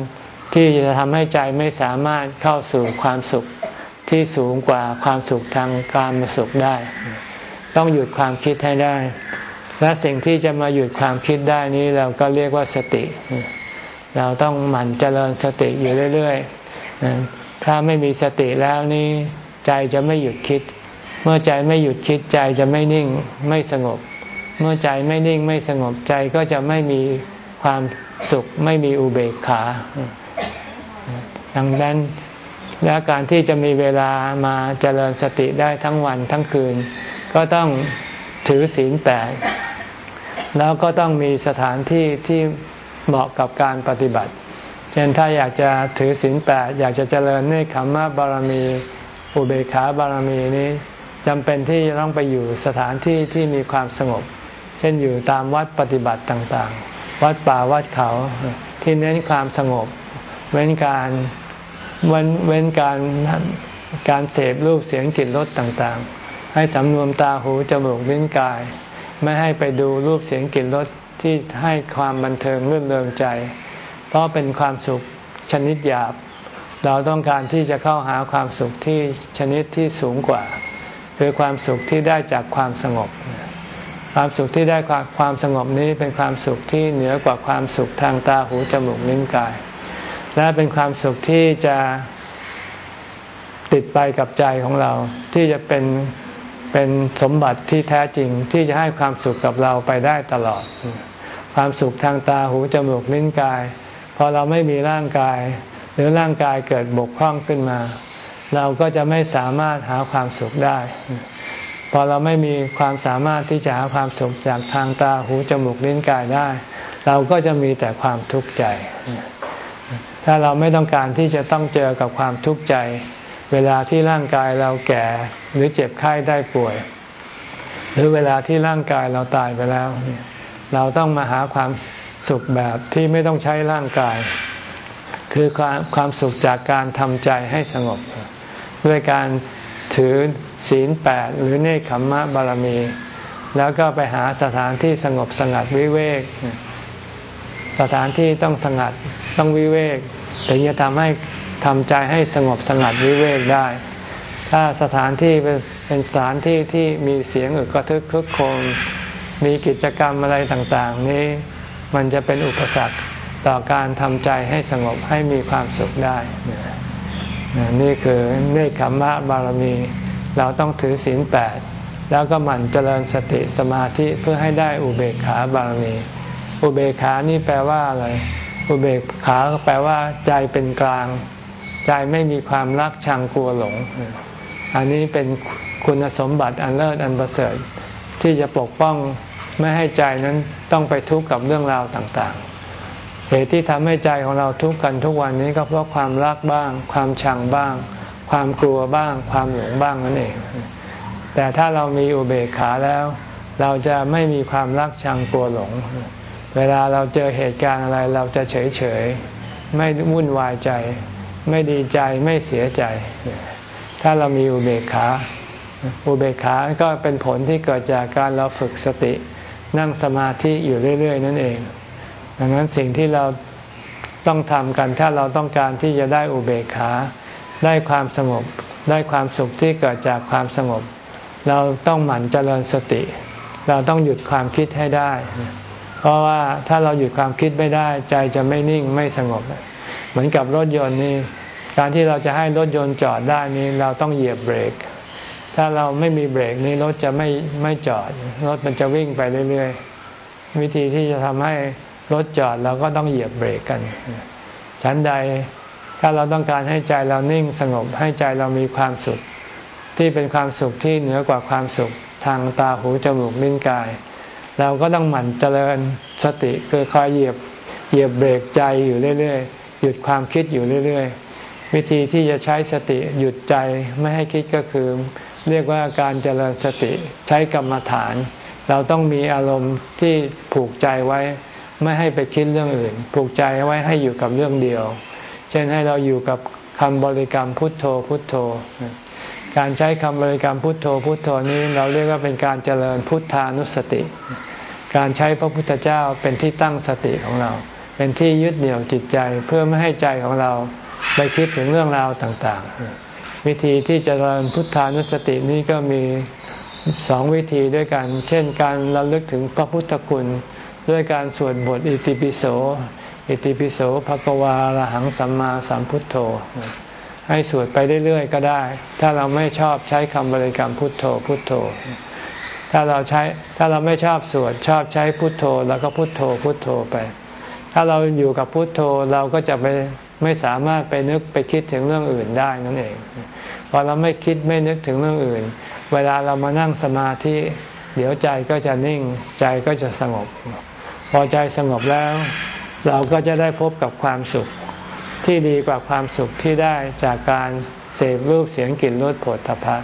ที่จะทำให้ใจไม่สามารถเข้าสู่ความสุขที่สูงกว่าความสุขทางการมสุขได้ ต้องหยุดความคิดให้ได้ และสิ่งที่จะมาหยุดความคิดได้นี้เราก็เรียกว่าสติ เราต้องหมั่นเจริญสติอยู่เรื่อยๆถ้าไม่มีสติแล้วนี้ใจจะไม่หยุดคิด เมื่อใจไม่หยุดคิดใจจะไม่นิ่งไม่สงบ เมื่อใจไม่นิ่งไม่สงบใจก็จะไม่มีความสุขไม่มีอุเบกขาดังนั้นและการที่จะมีเวลามาเจริญสติได้ทั้งวันทั้งคืน ก็ต้องถือศีลแปดแล้วก็ต้องมีสถานที่ที่เหมาะกับการปฏิบัติ เช่นถ้าอยากจะถือศีลแปดอยากจะเจริญเนคขมมะบารมี อุเบกขาบารมีนี้ จำเป็นที่จะต้องไปอยู่สถานที่ที่มีความสงบ เช่นอยู่ตามวัดปฏิบัติต่างๆ วัดป่าวัดเขาที่เน้นความสงบ เว้นการเว้นเว้นการการเสพรูปเสียงกลิ่นรสต่างๆ ให้สำรวมตาหูจมูกลิ้นกาย ไม่ให้ไปดูรูปเสียงกลิ่นรสที่ให้ความบันเทิงรื่นเริงใจ เพราะเป็นความสุขชนิดหยาบ เราต้องการที่จะเข้าหาความสุขที่ชนิดที่สูงกว่า คือความสุขที่ได้จากความสงบ ความสุขที่ได้ความสงบนี้เป็นความสุขที่เหนือกว่าความสุขทางตาหูจมูกลิ้นกาย และเป็นความสุขที่จะติดไปกับใจของเรา ที่จะเป็นเป็นสมบัติที่แท้จริงที่จะให้ความสุขกับเราไปได้ตลอด ความสุขทางตาหูจมูกลิ้นกายพอเราไม่มีร่างกาย หรือร่างกายเกิดบกพร่องขึ้นมา เราก็จะไม่สามารถหาความสุขได้ พอเราไม่มีความสามารถที่จะหาความสุขจากทางตาหูจมูกลิ้นกายได้ เราก็จะมีแต่ความทุกข์ใจ ถ้าเราไม่ต้องการที่จะต้องเจอกับความทุกข์ใจ เวลาที่ร่างกายเราแก่หรือเจ็บไข้ได้ป่วย หรือเวลาที่ร่างกายเราตายไปแล้ว เราต้องมาหาความสุขแบบที่ไม่ต้องใช้ร่างกาย คือความความสุขจากการทำใจให้สงบ ด้วยการถือศีลแปดหรือเนคขมมะบารมี แล้วก็ไปหาสถานที่สงบสงัดวิเวก สถานที่ต้องสงัดต้องวิเวกถึงจะทำให้ทำใจให้สงบสงัดวิเวกได้ ถ้าสถานที่เป็นสถานที่ที่มีเสียงอึกกระทึกคึกโครมมีกิจกรรมอะไรต่างๆ นี้มันจะเป็นอุปสรรคต่อการทำใจให้สงบให้มีความสุขได้ นี่คือเนคขมมะบารมี เราต้องถือศีลแปดแล้วก็หมั่นเจริญสติสมาธิเพื่อให้ได้อุเบกขาบารมี อุเบกขานี่แปลว่าอะไร อุเบกขาแปลว่า ใจเป็นกลาง ใจไม่มีความรักชังกลัวหลง อันนี้เป็นคุณสมบัติอันเลิศอันประเสริฐที่จะปกป้องไม่ให้ใจนั้นต้องไปทุกข์กับเรื่องราวต่างๆ เหตุที่ทำให้ใจของเราทุกข์กันทุกวันนี้ก็เพราะความรักบ้าง ความชังบ้าง ความกลัวบ้าง ความหลงบ้างนั่นเอง แต่ถ้าเรามีอุเบกขาแล้ว เราจะไม่มีความรักชังกลัวหลง เวลาเราเจอเหตุการณ์อะไรเราจะเฉยๆไม่วุ่นวายใจ ไม่ดีใจไม่เสียใจ ถ้าเรามีอุเบกขา อุเบกขาก็เป็นผลที่เกิดจากการเราฝึกสติ นั่งสมาธิอยู่เรื่อย ๆ นั่นเอง ดังนั้นสิ่งที่เราต้องทำกันถ้าเราต้องการที่จะได้อุเบกขา ได้ความสงบ ได้ความสุขที่เกิดจากความสงบ เราต้องหมั่นเจริญสติ เราต้องหยุดความคิดให้ได้ เพราะว่าถ้าเราหยุดความคิดไม่ได้ ใจจะไม่นิ่งไม่สงบ เหมือนกับรถยนต์นี่การที่เราจะให้รถยนต์จอดได้นี้เราต้องเหยียบเบรก ถ้าเราไม่มีเบรกนี้รถจะไม่ไม่จอด รถมันจะวิ่งไปเรื่อยๆ วิธีที่จะทำให้ รถจอดเราก็ต้องเหยียบเบรกกันฉันใดถ้าเราต้องการให้ใจเรานิ่งสงบให้ใจเรามีความสุข ที่เป็นความสุขที่เหนือกว่าความสุขทางตาหูจมูกลิ้นกาย เราก็ต้องหมั่นเจริญสติคือคอยเหยียบเหยียบเบรกใจอยู่เรื่อยๆ หยุดความคิดอยู่เรื่อยๆ วิธีที่จะใช้สติหยุดใจไม่ให้คิดก็คือ เรียกว่าการเจริญสติใช้กรรมฐาน เราต้องมีอารมณ์ที่ผูกใจไว้ ไม่ให้ไปคิดเรื่องอื่นผูกใจไว้ให้อยู่กับเรื่องเดียว เช่นให้เราอยู่กับคำบริกรรมพุทโธพุทโธ การใช้คำบริกรรมพุทโธพุทโธนี้เราเรียกว่าเป็นการเจริญพุทธานุสติ การใช้พระพุทธเจ้าเป็นที่ตั้งสติของเรา เป็นที่ยึดเหนี่ยวจิตใจเพื่อไม่ให้ใจของเราไปคิดถึงเรื่องราวต่างๆ วิธีที่จเจริญพุทธานุสตินี้ก็มีสองวิธีด้วยกัน เช่นการระลึกถึงพระพุทธคุณ ด้วยการสวดบทอิติปิโส อิติปิโสภควาระหังสัมมาสัมพุทโธ ให้สวดไปเรื่อยๆก็ได้ ถ้าเราไม่ชอบใช้คำบริกรรมพุทโธพุทโธ ถ้าเราใช้ถ้าเราไม่ชอบสวดชอบใช้พุทโธ แล้วก็พุทโธพุทโธไป ถ้าเราอยู่กับพุทโธเราก็จะไปไม่สามารถไปนึกไปคิดถึงเรื่องอื่นได้นั่นเอง พอเราไม่คิดไม่นึกถึงเรื่องอื่น เวลาเรามานั่งสมาธิ เดี๋ยวใจก็จะนิ่งใจก็จะสงบ พอใจสงบแล้ว เราก็จะได้พบกับความสุขที่ดีกว่าความสุขที่ได้จากการเสพรูปเสียงกลิ่นรสผลทพะ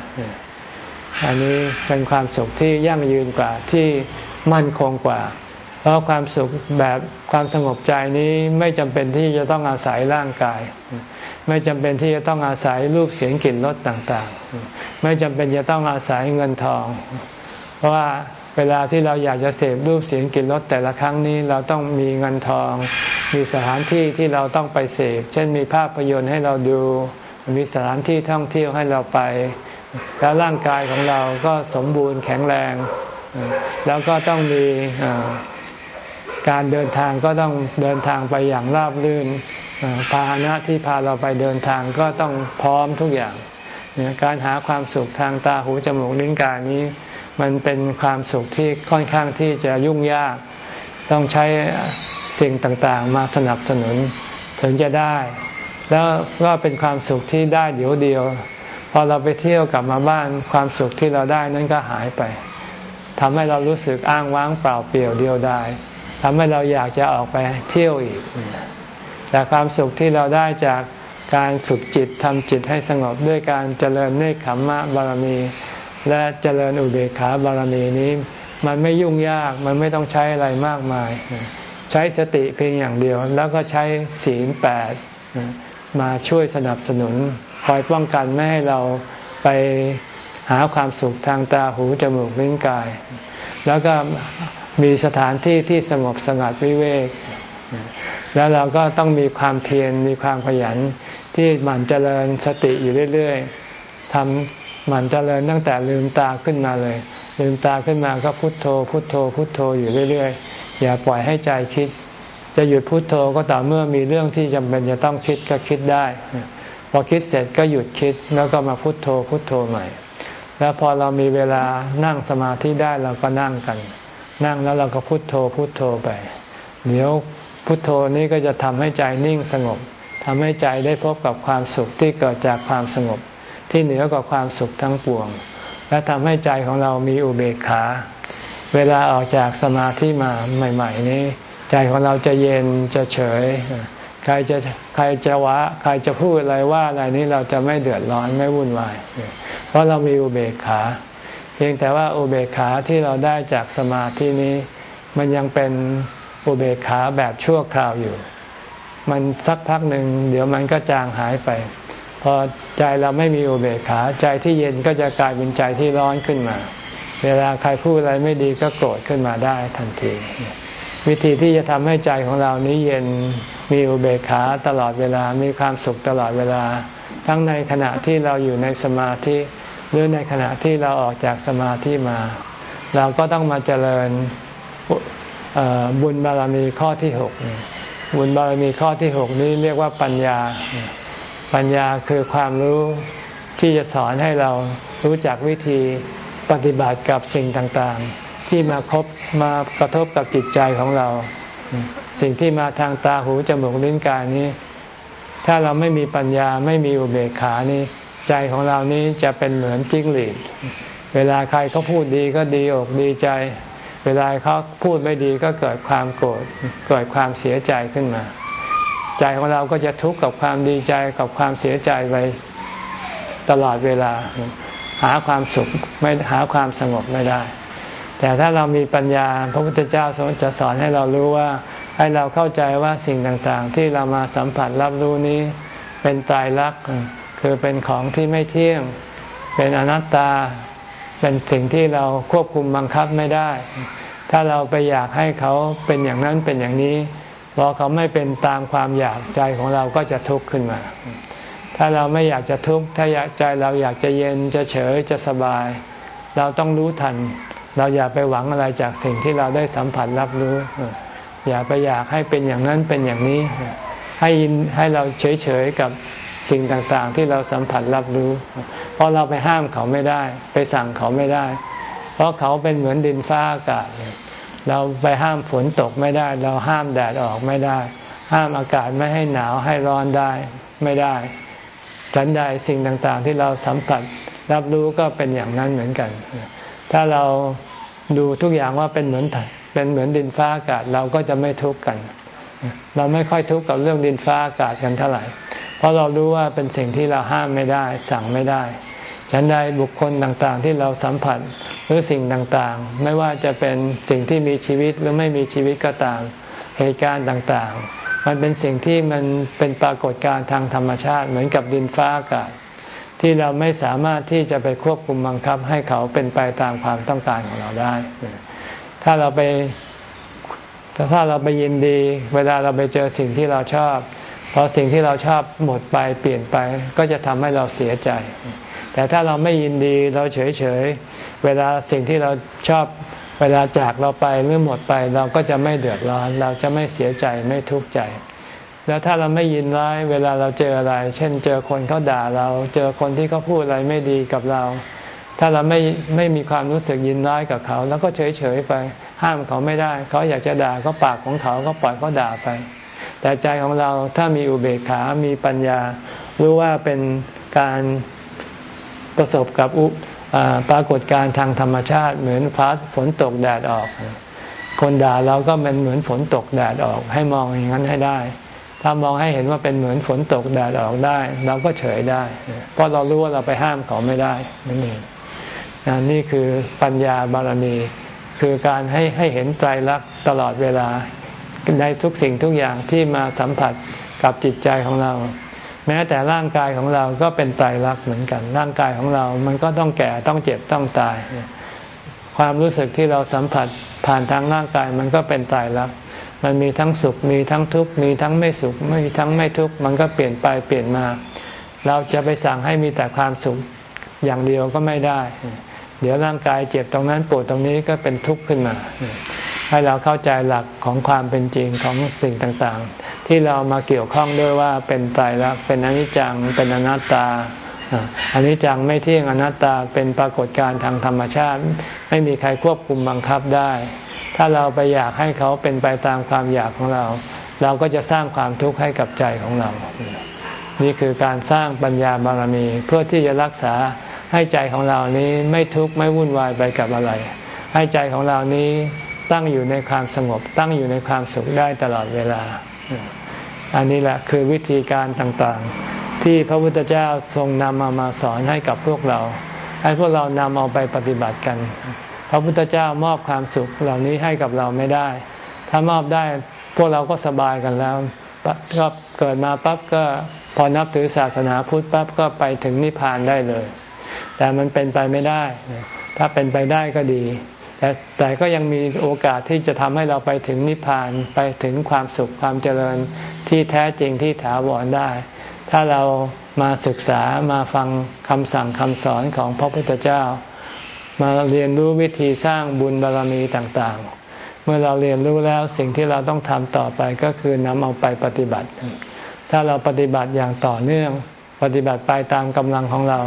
อันนี้เป็นความสุขที่ยั่งยืนกว่าที่มั่นคงกว่า เพราะความสุขแบบความสงบใจนี้ไม่จำเป็นที่จะต้องอาศัยร่างกาย ไม่จำเป็นที่จะต้องอาศัยรูปเสียงกลิ่นรสต่างๆ ไม่จำเป็นจะต้องอาศัยเงินทอง เพราะว่า เวลาที่เราอยากจะเสพรูปเสียงกลิ่นรสแต่ละครั้งนี้เราต้องมีเงินทอง มีสถานที่ที่เราต้องไปเสพ เช่นมีภาพยนตร์ให้เราดู มีสถานที่ท่องเที่ยวให้เราไป แล้วร่างกายของเราก็สมบูรณ์แข็งแรง แล้วก็ต้องมีการเดินทางก็ต้องเดินทางไปอย่างราบรื่นพาหนะที่พาเราไปเดินทางก็ต้องพร้อมทุกอย่าง การหาความสุขทางตาหูจมูกลิ้นกายนี้ มันเป็นความสุขที่ค่อนข้างที่จะยุ่งยาก ต้องใช้สิ่งต่างๆ มาสนับสนุนถึงจะได้ แล้วก็เป็นความสุขที่ได้เดี๋ยวเดียว พอเราไปเที่ยวกลับมาบ้านความสุขที่เราได้นั้นก็หายไปทำให้เรารู้สึกอ้างว้างเปล่าเปลี่ยวเดียวดายทำให้เราอยากจะออกไปเที่ยวอีก แต่ความสุขที่เราได้จากการฝึกจิตทำจิตให้สงบด้วยการเจริญเนคขมมะบารมี และเจริญอุเบกขาบารมีนี้ มันไม่ยุ่งยากมันไม่ต้องใช้อะไรมากมาย ใช้สติเพียงอย่างเดียว แล้วก็ใช้ศีลแปดมาช่วยสนับสนุน คอยป้องกันไม่ให้เราไปหาความสุขทางตาหูจมูกลิ้นกาย แล้วก็มีสถานที่ที่สงบสงัดวิเวก แล้วเราก็ต้องมีความเพียรมีความขยันที่หมั่นเจริญสติอยู่เรื่อยๆทำ มันเจริญตั้งแต่ลืมตาขึ้นมาเลย ลืมตาขึ้นมาก็พุโทโธ พุโทโธ พุโทโธอยู่เรื่อยๆ อย่าปล่อยให้ใจคิด จะหยุดพุดโทโธก็ต่อเมื่อมีเรื่องที่จำเป็นจะต้องคิดก็คิดได้ พอคิดเสร็จก็หยุดคิดแล้วก็มาพุโทโธ พุโทโธใหม่ แล้วพอเรามีเวลานั่งสมาธิได้เราก็นั่งกัน นั่งแล้วเราก็พุโทโธ พุโทโธไป เดี๋ยวพุโทโธนี้ก็จะทำให้ใจนิ่งสงบทำให้ใจได้พบกับความสุขที่เกิดจากความสงบ ที่เหนือกว่าความสุขทั้งปวง และทำให้ใจของเรามีอุเบกขา เวลาออกจากสมาธิมาใหม่ ๆ นี้ ใจของเราจะเย็นจะเฉย ใครจะใครจะวะใครจะพูดอะไรว่าอะไรนี้เราจะไม่เดือดร้อนไม่วุ่นวาย เพราะเรามีอุเบกขา เพียงแต่ว่าอุเบกขาที่เราได้จากสมาธินี้ มันยังเป็นอุเบกขาแบบชั่วคราวอยู่ มันสักพักหนึ่งเดี๋ยวมันก็จางหายไป พอใจเราไม่มีอุเบกขาใจที่เย็นก็จะกลายเป็นใจที่ร้อนขึ้นมา เวลาใครพูดอะไรไม่ดีก็โกรธขึ้นมาได้ทันที วิธีที่จะทำให้ใจของเรานี้เย็นมีอุเบกขาตลอดเวลามีความสุขตลอดเวลา ทั้งในขณะที่เราอยู่ในสมาธิหรือในขณะที่เราออกจากสมาธิมา เราก็ต้องมาเจริญบุญบารมีข้อที่หกบุญบารมีข้อที่หกนี้เรียกว่าปัญญา ปัญญาคือความรู้ที่จะสอนให้เรารู้จักวิธีปฏิบัติกับสิ่งต่างๆ ที่มาคบมากระทบกับจิตใจของเรา สิ่งที่มาทางตาหูจมูกลิ้นกายนี้ ถ้าเราไม่มีปัญญาไม่มีอุเบกขานี้ ใจของเรานี้จะเป็นเหมือนจิ้งหรีดเวลาใครเขาพูดดีก็ดีอกดีใจ เวลาเขาพูดไม่ดีก็เกิดความโกรธเกิดความเสียใจขึ้นมา ใจของเราก็จะทุกข์กับความดีใจกับความเสียใจไปตลอดเวลา หาความสุขไม่หาความสงบไม่ได้ แต่ถ้าเรามีปัญญาพระพุทธเจ้าจะสอนให้เรารู้ว่า ให้เราเข้าใจว่าสิ่งต่างๆ ที่เรามาสัมผัสรับรู้นี้ เป็นตายรักคือเป็นของที่ไม่เที่ยง เป็นอนัตตาเป็นสิ่งที่เราควบคุมบังคับไม่ได้ ถ้าเราไปอยากให้เขาเป็นอย่างนั้นเป็นอย่างนี้ พอเขาไม่เป็นตามความอยากใจของเราก็จะทุกข์ขึ้นมา ถ้าเราไม่อยากจะทุกข์ถ้าอยากใจเราอยากจะเย็นจะเฉยจะสบาย เราต้องรู้ทัน เราอย่าไปหวังอะไรจากสิ่งที่เราได้สัมผัสรับรู้ อย่าไปอยากให้เป็นอย่างนั้นเป็นอย่างนี้ ให้ยินให้เราเฉยเฉยกับสิ่งต่างๆ ที่เราสัมผัสรับรู้ เพราะเราไปห้ามเขาไม่ได้ ไปสั่งเขาไม่ได้ เพราะเขาเป็นเหมือนดินฟ้าอากาศ เราไปห้ามฝนตกไม่ได้ เราห้ามแดดออกไม่ได้ ห้ามอากาศไม่ให้หนาวให้ร้อนได้ไม่ได้ฉันใดสิ่งต่างๆ ที่เราสัมผัสรับรู้ก็เป็นอย่างนั้นเหมือนกัน ถ้าเราดูทุกอย่างว่าเป็นเหมือนเป็นเหมือนดินฟ้าอากาศเราก็จะไม่ทุกข์กัน เราไม่ค่อยทุกข์กับเรื่องดินฟ้าอากาศกันเท่าไหร่ เพราะเรารู้ว่าเป็นสิ่งที่เราห้ามไม่ได้ สั่งไม่ได้ ฉันใดบุคคลต่างๆ ที่เราสัมผัสหรือสิ่งต่างๆ ไม่ว่าจะเป็นสิ่งที่มีชีวิตหรือไม่มีชีวิตก็ตามเหตุการณ์ต่างๆ มันเป็นสิ่งที่มันเป็นปรากฏการณ์ทางธรรมชาติเหมือนกับดินฟ้าอากาศที่เราไม่สามารถที่จะไปควบคุมบังคับ ให้เขาเป็นไปตามความต้องการของเราได้ ถ้าเราไปถ้าเราไปยินดี เวลาเราไปเจอสิ่งที่เราชอบพอสิ่งที่เราชอบหมดไปเปลี่ยนไปก็จะทำให้เราเสียใจ แต่ถ้าเราไม่ยินดีเราเฉยเฉยเวลาสิ่งที่เราชอบเวลาจากเราไปหรือหมดไปเราก็จะไม่เดือดร้อน เราจะไม่เสียใจไม่ทุกข์ใจ แล้วถ้าเราไม่ยินร้ายเวลาเราเจออะไร เช่นเจอคนเขาด่าเราเจอคนที่เขาพูดอะไรไม่ดีกับเรา ถ้าเราไม่ไม่มีความรู้สึกยินร้ายกับเขา แล้วก็เฉยเฉยไปห้ามเขาไม่ได้ เขาอยากจะด่าก็ปากของเขาก็ปล่อยเขาด่าไป แต่ใจของเราถ้ามีอุเบกขา มีปัญญา รู้ว่าเป็นการ ประสบกับอุปรากฏการทางธรรมชาติ เหมือนฟ้าฝนตกแดดออก คนด่าเราก็เป็นเหมือนฝนตกแดดออก ให้มองอย่างนั้นให้ได้ ถ้ามองให้เห็นว่าเป็นเหมือนฝนตกแดดออกได้ เราก็เฉยได้ เพราะเรารู้ว่าเราไปห้ามเขาไม่ได้นั่นเองนี่คือปัญญาบารมีคือการให้ให้เห็นใจรักตลอดเวลาในทุกสิ่งทุกอย่างที่มาสัมผัสกับจิตใจของเรา แม้แต่ร่างกายของเราก็เป็นตายรักเหมือนกัน ร่างกายของเรา มันก็ต้องแก่ต้องเจ็บต้องตาย ความรู้สึกที่เราสัมผัสผ่านทางร่างกายมันก็เป็นตายรักมันมีทั้งสุขมีทั้งทุกข์มีทั้งไม่สุขมีทั้งไม่ทุกข์มันก็เปลี่ยนไปเปลี่ยนมา เราจะไปสั่งให้มีแต่ความสุขอย่างเดียวก็ไม่ได้ เดี๋ยวร่างกายเจ็บตรงนั้นปวดตรงนี้ก็เป็นทุกข์ขึ้นมา ให้เราเข้าใจหลักของความเป็นจริงของสิ่งต่างๆ ที่เรามาเกี่ยวข้องด้วยว่าเป็นไตรลักษณ์เป็นอนิจจัง เป็นอนัตตาอนิจจังไม่เที่ยงอนัตตาเป็นปรากฏการณ์ทางธรรมชาติ ไม่มีใครควบคุมบังคับได้ ถ้าเราไปอยากให้เขาเป็นไปตามความอยากของเรา เราก็จะสร้างความทุกข์ให้กับใจของเรา นี่คือการสร้างปัญญาบารมีเพื่อที่จะรักษาให้ใจของเรานี้ไม่ทุกข์ไม่วุ่นวายไปกับอะไร ให้ใจของเรานี้ ตั้งอยู่ในความสงบ ตั้งอยู่ในความสุขได้ตลอดเวลา อันนี้แหละคือวิธีการต่างๆ ที่พระพุทธเจ้าทรงนำมามาสอนให้กับพวกเรา ให้พวกเรานำเอาไปปฏิบัติกัน พระพุทธเจ้ามอบความสุขเหล่านี้ให้กับเราไม่ได้ ถ้ามอบได้พวกเราก็สบายกันแล้วก็เกิดมาปั๊บก็พอนับถือศาสนาพุทธปั๊บก็ไปถึงนิพพานได้เลย แต่มันเป็นไปไม่ได้ ถ้าเป็นไปได้ก็ดี แต่แต่ก็ยังมีโอกาสที่จะทำให้เราไปถึงนิพพานไปถึงความสุขความเจริญที่แท้จริงที่ถาวรได้ ถ้าเรามาศึกษามาฟังคำสั่งคำสอนของพระพุทธเจ้า มาเรียนรู้วิธีสร้างบุญบารรมีต่างๆ เมื่อเราเรียนรู้แล้วสิ่งที่เราต้องทำต่อไปก็คือนำเอาไปปฏิบัติ ถ้าเราปฏิบัติอย่างต่อเนื่อง ปฏิบัติไปตามกำลังของเรา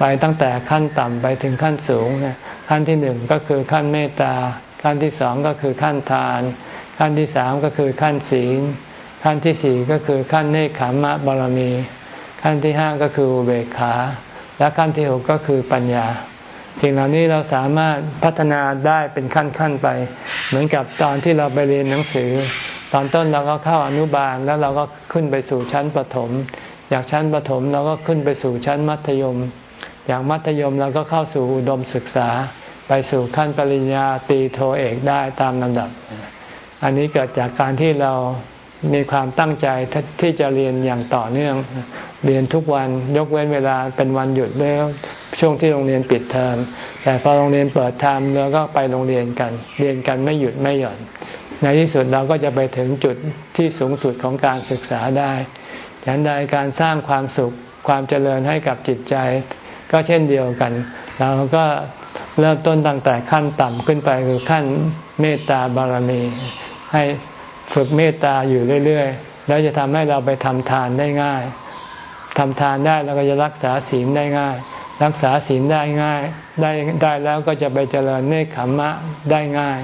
ไปตั้งแต่ขั้นต่ำไปถึงขั้นสูงขั้นที่หนึ่งก็คือขั้นเมตตา ขั้นที่สองก็คือขั้นทาน ขั้นที่สามก็คือขั้นศีล ขั้นที่สี่ก็คือขั้นเนคขามะบารมี ขั้นที่ห้าก็คือเบกขา และขั้นที่หกก็คือปัญญาสิ่งเหล่านี้เราสามารถพัฒนาได้เป็นขั้นๆไป เหมือนกับตอนที่เราไปเรียนหนังสือ ตอนต้นเราก็เข้าอนุบาลแล้วเราก็ขึ้นไปสู่ชั้นประถม จากชั้นประถมเราก็ขึ้นไปสู่ชั้นมัธยม อย่างมัธยมเราก็เข้าสู่อุดมศึกษาไปสู่ขั้นปริญญาตีโทเอกได้ตามลำดับ อันนี้เกิดจากการที่เรามีความตั้งใจที่จะเรียนอย่างต่อเนื่อง เรียนทุกวันยกเว้นเวลาเป็นวันหยุดแล้วช่วงที่โรงเรียนปิดเทอมแต่พอโรงเรียนเปิดเทอมเราก็ไปโรงเรียนกัน เรียนกันไม่หยุดไม่หย่อน ในที่สุดเราก็จะไปถึงจุดที่สูงสุดของการศึกษาได้ฉันใดการสร้างความสุขความเจริญให้กับจิตใจ ก็เช่นเดียวกัน เราก็เริ่มต้นตั้งแต่ขั้นต่ำขึ้นไปคือขั้นเมตตาบารมี ให้ฝึกเมตตาอยู่เรื่อยๆ แล้วจะทำให้เราไปทำทานได้ง่ายทำทานได้เราก็จะรักษาศีลได้ง่าย รักษาศีลได้ง่าย ได้ได้แล้วก็จะไปเจริญเนคขมมะได้ง่าย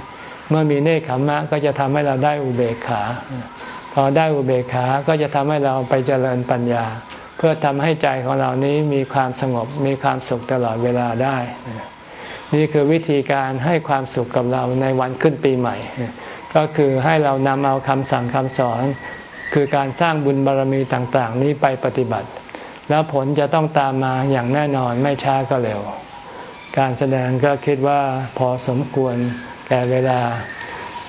เมื่อมีเนคขมมะก็จะทำให้เราได้อุเบกขา พอได้อุเบกขา ก็จะทำให้เราไปเจริญปัญญา เพื่อทำให้ใจของเรานี้มีความสงบมีความสุขตลอดเวลาได้ นี่คือวิธีการให้ความสุขกับเราในวันขึ้นปีใหม่ ก็คือให้เรานำเอาคำสั่งคำสอน คือการสร้างบุญบารรมีต่างๆ นี้ไปปฏิบัติ แล้วผลจะต้องตามมาอย่างแน่นอนไม่ช้าก็เร็ว การแสดงก็คิดว่าพอสมควรแก่เวลา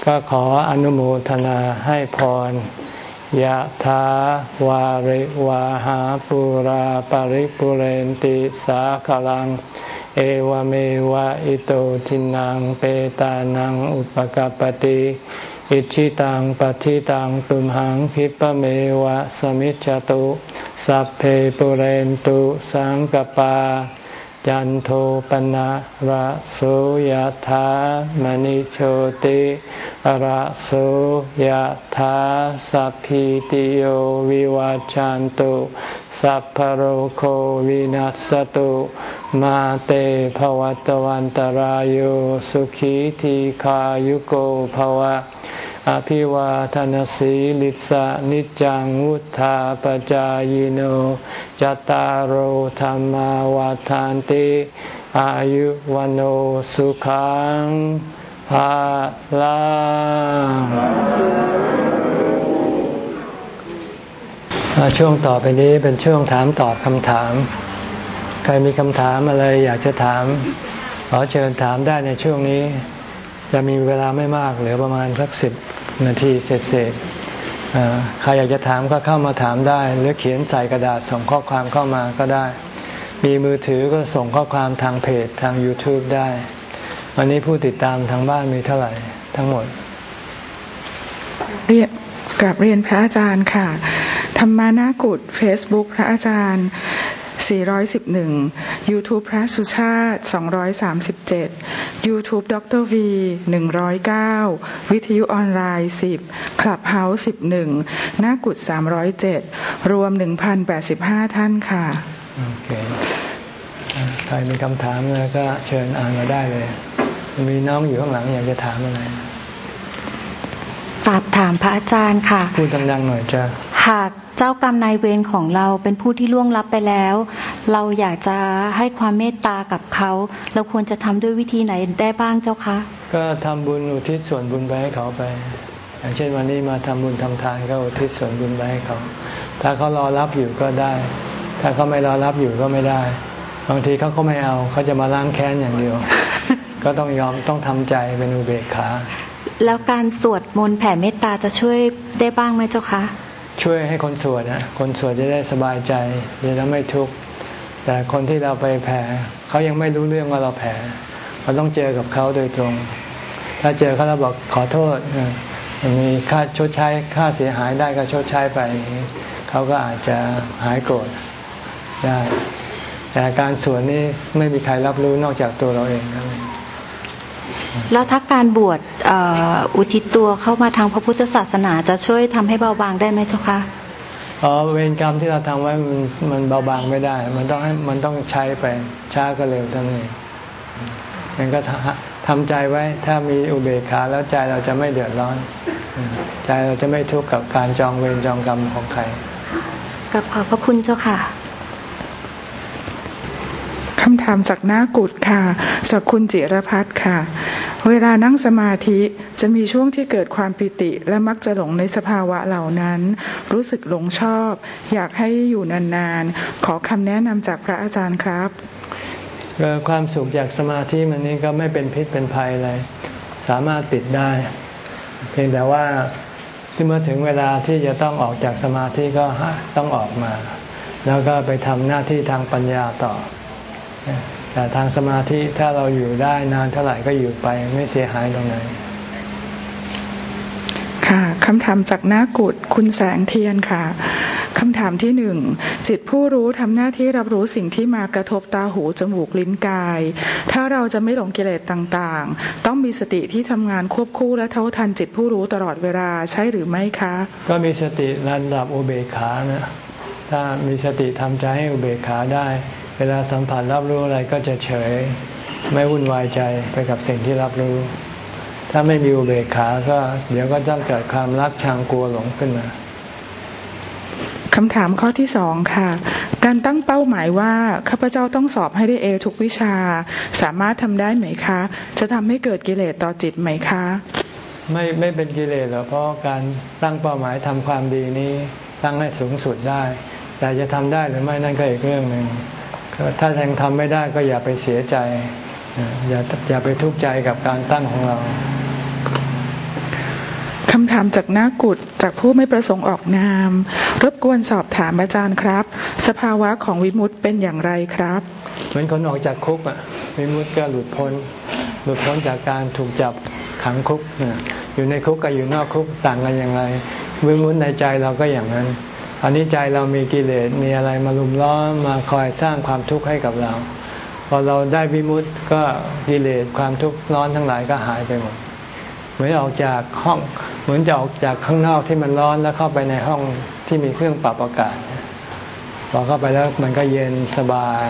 ก็ขออนุโมทนาให้พร ยะถาวาริวาหาปุราปาริปุเรนติสาขลัง เอวเมวะอิโตทินังเปตานังอุปกปติอิชิตังปฏิตังตุมหังคิปเมวะสมิจจตุ สัพเพปุเรนตุสังกปา จันโทปนะระโสยธามณิโชติระโสยธาสัพพิติโยวิวัจจันตุสัพพโรโควินัสตุมาเตภวัตวันตารโยสุขีทีขายุโกภวะ อภิวาทนสีลิสะนิจังวุธาปจายโนจตารโหธรรมวาทานติอายุวันโอสุขังภาลาช่วงต่อไปนี้เป็นช่วงถามตอบคำถาม ใครมีคำถามอะไรอยากจะถาม ขอเชิญถามได้ในช่วงนี้ จะมีเวลาไม่มากเหลือประมาณสักสิบนาทีเสร็จใครอยากจะถามก็เข้ามาถามได้ หรือเขียนใส่กระดาษส่งข้อความเข้ามาก็ได้ มีมือถือก็ส่งข้อความทางเพจทาง YouTube ได้ วันนี้ผู้ติดตามทางบ้านมีเท่าไหร่ทั้งหมด เรียนกับเรียนพระอาจารย์ค่ะ ธรรมานากุฏ Facebook พระอาจารย์ 411 YouTube พระสุชาติ 237 YouTube ดร V 109 วิทยุออนไลน์ 10 Clubhouse 11 หน้ากุด307 รวม 1,085 ท่านค่ะ โอเค ใครมีคำถามแล้วก็เชิญอ่านมาได้เลย มีน้องอยู่ข้างหลังอยากจะถามอะไรกราบถามพระอาจารย์ค่ะ พูดดังๆหน่อยจ้ะหาก เจ้ากรรมนายเวรของเราเป็นผู้ที่ล่วงลับไปแล้ว เราอยากจะให้ความเมตตากับเขา เราควรจะทำด้วยวิธีไหนได้บ้างเจ้าคะ ก็ทำบุญอุทิศส่วนบุญไปให้เขาไป อย่างเช่นวันนี้มาทำบุญทำทานก็อุทิศส่วนบุญไปให้เขา ถ้าเขารอรับอยู่ก็ได้ ถ้าเขาไม่รอรับอยู่ก็ไม่ได้ บางทีเขาก็ไม่เอาเขาจะมาล้างแค้นอย่างเดียว ก็ต้องยอมต้องทำใจเป็นอุเบกขาแล้วการสวดมนต์แผ่เมตตาจะช่วยได้บ้างไหมเจ้าคะ ช่วยให้คนสวดนะคนสวดจะได้สบายใจจะได้ไม่ทุกข์แต่คนที่เราไปแผ่เขายังไม่รู้เรื่องว่าเราแผ่เราต้องเจอกับเขาโดยตรง ถ้าเจอเขาแล้วบอกขอโทษมีค่าชดใช้ค่าเสียหายได้ก็ชดใช้ไป เขาก็อาจจะหายโกรธได้ แต่การสวนนี่ไม่มีใครรับรู้นอกจากตัวเราเองนั่นเอง แล้วถ้าการบวชอุทิศตัวเข้ามาทางพระพุทธศาสนาจะช่วยทำให้เบาบางได้ไหมเจ้าคะอ๋อเวรกรรมที่เราทำไว้มันมันเบาบางไม่ได้ มันต้องให้มันต้องใช้ไปช้าก็เร็วเท่านั้นเองมันก็ทำใจไว้ถ้ามีอุเบกขาแล้วใจเราจะไม่เดือดร้อน ใจเราจะไม่ทุกข์กับการจองเวรจองกรรมของใครกับขอบพระคุณเจ้าค่ะ คำถามจากหน้ากุดค่ะสักคุณจิรพัฒน์ค่ะ เวลานั่งสมาธิจะมีช่วงที่เกิดความปิติ และมักจะหลงในสภาวะเหล่านั้น รู้สึกหลงชอบ อยากให้อยู่นานๆ ขอคำแนะนำจากพระอาจารย์ครับความสุขจากสมาธิมันนี้ก็ไม่เป็นพิษเป็นภัยอะไร สามารถติดได้ เพียงแต่ว่าที่เมื่อถึงเวลาที่จะต้องออกจากสมาธิก็ต้องออกมา แล้วก็ไปทำหน้าที่ทางปัญญาต่อ แต่ทางสมาธิถ้าเราอยู่ได้นานเท่าไหร่ก็อยู่ไปไม่เสียหายตรงไหนค่ะคำถามจากหน้ากุดคุณแสงเทียนค่ะคำถามที่หนึ่งจิตผู้รู้ทำหน้าที่รับรู้สิ่งที่มากระทบตาหูจมูกลิ้นกาย ถ้าเราจะไม่หลงกิเลสต่างๆ ต้องมีสติที่ทำงานควบคู่และเท่าทันจิตผู้รู้ตลอดเวลาใช่หรือไม่คะ ก็มีสติระดับอุเบกขานะถ้ามีสติทำใจให้อุเบกขาได้ เวลาสัมผัสรับรู้อะไรก็จะเฉย ไม่วุ่นวายใจไปกับสิ่งที่รับรู้ ถ้าไม่มีอุเบกขาก็ เดี๋ยวก็ต้องเกิดความรักชังกลัวหลงขึ้นมาคำถามข้อที่สองค่ะ การตั้งเป้าหมายว่าข้าพเจ้าต้องสอบให้ได้เอทุกวิชา สามารถทำได้ไหมคะ จะทำให้เกิดกิเลสต่อจิตไหมคะ ไม่ไม่เป็นกิเลสหรอกเพราะการตั้งเป้าหมายทำความดีนี้ตั้งให้สูงสุดได้ แต่จะทำได้หรือไม่นั่นก็อีกเรื่องหนึ่ง ถ้ายังทำไม่ได้ก็อย่าไปเสียใจ อย่าอย่าไปทุกข์ใจกับการตั้งของเราคำถามจากนักกุดจากผู้ไม่ประสงค์ออกนาม รบกวนสอบถามอาจารย์ครับ สภาวะของวิมุตเป็นอย่างไรครับ เหมือนคนออกจากคุกอะวิมุตก็หลุดพ้น หลุดพ้นจากการถูกจับขังคุก อยู่ในคุกกับอยู่นอกคุกต่างกันอย่างไรวิมุตในใจเราก็อย่างนั้น อันนี้ใจเรามีกิเลสมีอะไรมาลุมล้อมมาคอยสร้างความทุกข์ให้กับเรา พอเราได้วิมุตต์ก็กิเลสความทุกข์ร้อนทั้งหลายก็หายไปหมดเหมือนออกจากห้องเหมือนจะออกจากข้างนอกที่มันร้อนแล้วเข้าไปในห้องที่มีเครื่องปรับอากาศพอเข้าไปแล้วมันก็เย็นสบาย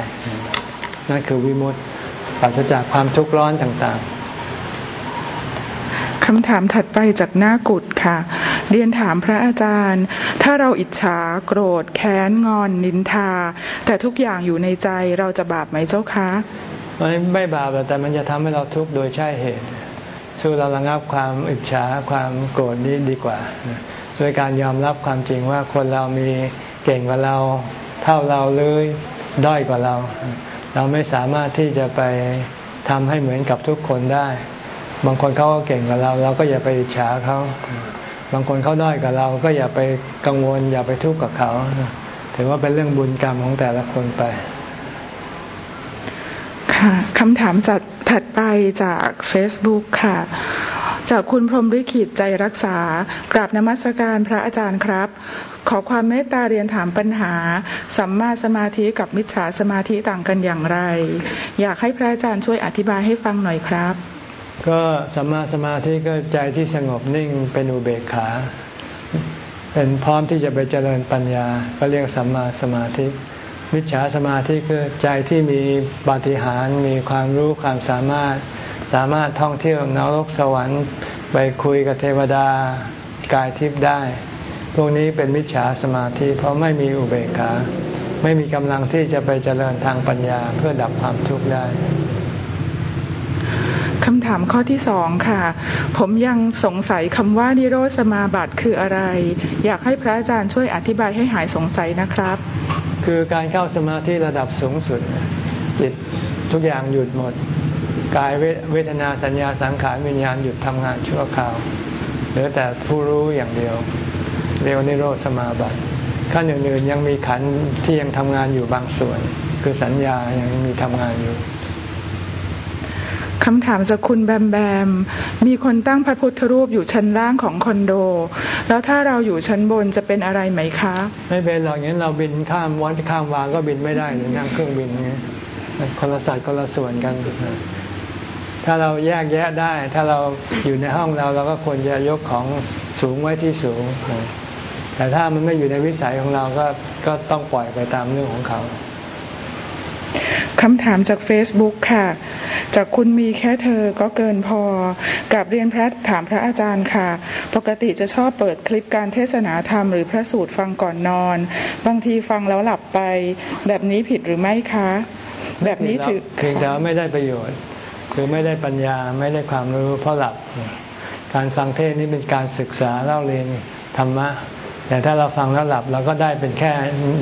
นั่นคือวิมุตต์ปราศจากความทุกข์ร้อนต่างๆคำถามถัดไปจากหน้ากุดค่ะ เรียนถามพระอาจารย์ ถ้าเราอิจฉาโกรธ แค้น งอน นินทา แต่ทุกอย่างอยู่ในใจเราจะบาปไหมเจ้าคะไม่ไม่บาปแต่มันจะทำให้เราทุกข์โดยใช่เหตุสู้เราระงับความอิจฉาความโกรธนี้ดีกว่าโดยการยอมรับความจริงว่าคนเรามีเก่งกว่าเรา เท่าเราเลยด้อยกว่าเรา เราไม่สามารถที่จะไปทำให้เหมือนกับทุกคนได้ บางคนเขาก็เก่งกว่าเรา เราก็อย่าไปอิจฉาเขา บางคนเขาด้อยกับเราก็อย่าไปกังวล อย่าไปทุกข์กับเขา ถือว่าเป็นเรื่องบุญกรรมของแต่ละคนไป ค่ะคำถามจัดถัดไปจาก Facebook ค่ะ จากคุณพรมริขิตใจรักษากราบนมัสการพระอาจารย์ครับ ขอความเมตตาเรียนถามปัญหา สัมมาสมาธิกับมิจฉาสมาธิต่างกันอย่างไร อยากให้พระอาจารย์ช่วยอธิบายให้ฟังหน่อยครับ ก็สัมมาสมาธิก็ใจที่สงบนิ่งเป็นอุเบกขา เป็นพร้อมที่จะไปเจริญปัญญา ก็เรียกสัมมาสมาธิมิจฉาสมาธิคือใจที่มีปาฏิหาริย์มีความรู้ความสามารถ สามารถท่องเที่ยวนรกสวรรค์ ไปคุยกับเทวดากายทิพย์ได้ พวกนี้เป็นมิจฉาสมาธิ เพราะไม่มีอุเบกขา ไม่มีกำลังที่จะไปเจริญทางปัญญาเพื่อดับความทุกข์ได้ำถามข้อที่สองค่ะ ผมยังสงสัยคำว่านิโรธสมาบัติคืออะไร อยากให้พระอาจารย์ช่วยอธิบายให้หายสงสัยนะครับ คือการเข้าสมาธิระดับสูงสุด จิตทุกอย่างหยุดหมด กายเวทนาสัญญาสังขารวิญญาณหยุดทำงานชั่วคราวเหลือแต่ผู้รู้อย่างเดียว เรียกนิโรธสมาบัติขั้นอื่นๆยังมีขันที่ยังทำงานอยู่บางส่วน คือสัญญายังมีทำงานอยู่ คำถามจากคุณแบมแบม มีคนตั้งพระพุทธรูปอยู่ชั้นล่างของคอนโด แล้วถ้าเราอยู่ชั้นบนจะเป็นอะไรไหมคะ ไม่เป็นหรอกอย่างนี้เราบินข้ามวันข้ามวาก็บินไม่ได้หรือนั่งเครื่องบินเงี้ยคนละสัตว์คนละส่วนกัน ถ้าเราแยกแยะได้ ถ้าเราอยู่ในห้องเราเราก็ควรจะยกของสูงไว้ที่สูง แต่ถ้ามันไม่อยู่ในวิสัยของเราก็ก็ต้องปล่อยไปตามเรื่องของเขา คำถามจาก Facebook ค่ะ จากคุณมีแค่เธอก็เกินพอ กับเรียนพระถามพระอาจารย์ค่ะ ปกติจะชอบเปิดคลิปการเทศนาธรรมหรือพระสูตรฟังก่อนนอน บางทีฟังแล้วหลับไป แบบนี้ผิดหรือไม่คะ แบบนี้ถือเพียงแต่ไม่ได้ประโยชน์ คือไม่ได้ปัญญาไม่ได้ความรู้เพราะหลับ การฟังเทศนี้เป็นการศึกษาเล่าเรียนธรรมะ แต่ถ้าเราฟังแล้วหลับเราก็ได้เป็นแค่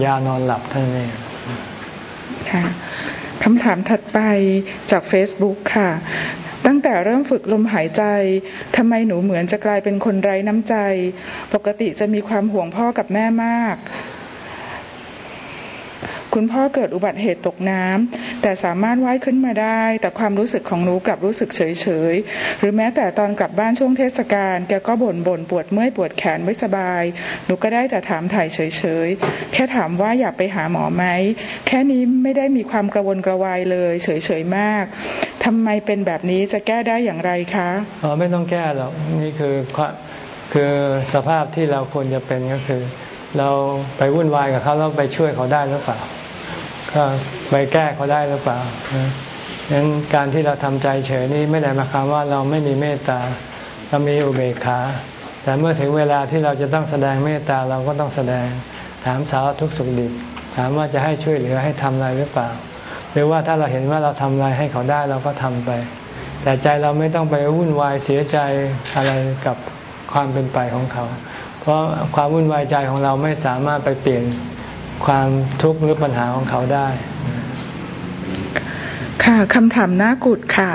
ยานอนหลับเท่านั้นเอง ค่ะคำถามถัดไปจาก Facebook ค่ะ ตั้งแต่เริ่มฝึกลมหายใจทำไมหนูเหมือนจะกลายเป็นคนไร้น้ำใจ ปกติจะมีความห่วงพ่อกับแม่มาก คุณพ่อเกิดอุบัติเหตุตกน้ำแต่สามารถว่ายขึ้นมาได้ แต่ความรู้สึกของหนูกลับรู้สึกเฉยเฉยหรือแม้แต่ตอนกลับบ้านช่วงเทศกาลแกก็บ่นบ่นปวดเมื่อยปวดแขนไม่สบาย หนูก็ได้แต่ถามถ่ายเฉยเฉยแค่ถามว่าอยากไปหาหมอไหมแค่นี้ไม่ได้มีความกระวนกระวายเลย เฉยเฉยมากทำไมเป็นแบบนี้จะแก้ได้อย่างไรคะอ๋อไม่ต้องแก้หรอกนี่คือคือสภาพที่เราควรจะเป็นก็คือ เราไปวุ่นวายกับเขาแล้วไปช่วยเขาได้หรือเปล่า ไปแก้เขาได้หรือเปล่าดังนั้นการที่เราทำใจเฉยนี้ไม่ได้หมายความว่าเราไม่มีเมตตาเรามีอุเบกขา แต่เมื่อถึงเวลาที่เราจะต้องแสดงเมตตาเราก็ต้องแสดงถามสาวทุกสุขดิบถามว่าจะให้ช่วยเหลือให้ทำอะไรหรือเปล่า หรือว่าถ้าเราเห็นว่าเราทำอะไรให้เขาได้เราก็ทำไป แต่ใจเราไม่ต้องไปวุ่นวายเสียใจอะไรกับความเป็นไปของเขา เพราะความวุ่นวายใจของเราไม่สามารถไปเปลี่ยน ความทุกข์หรือปัญหาของเขาได้ ค่ะคำถามน่ากุดค่ะ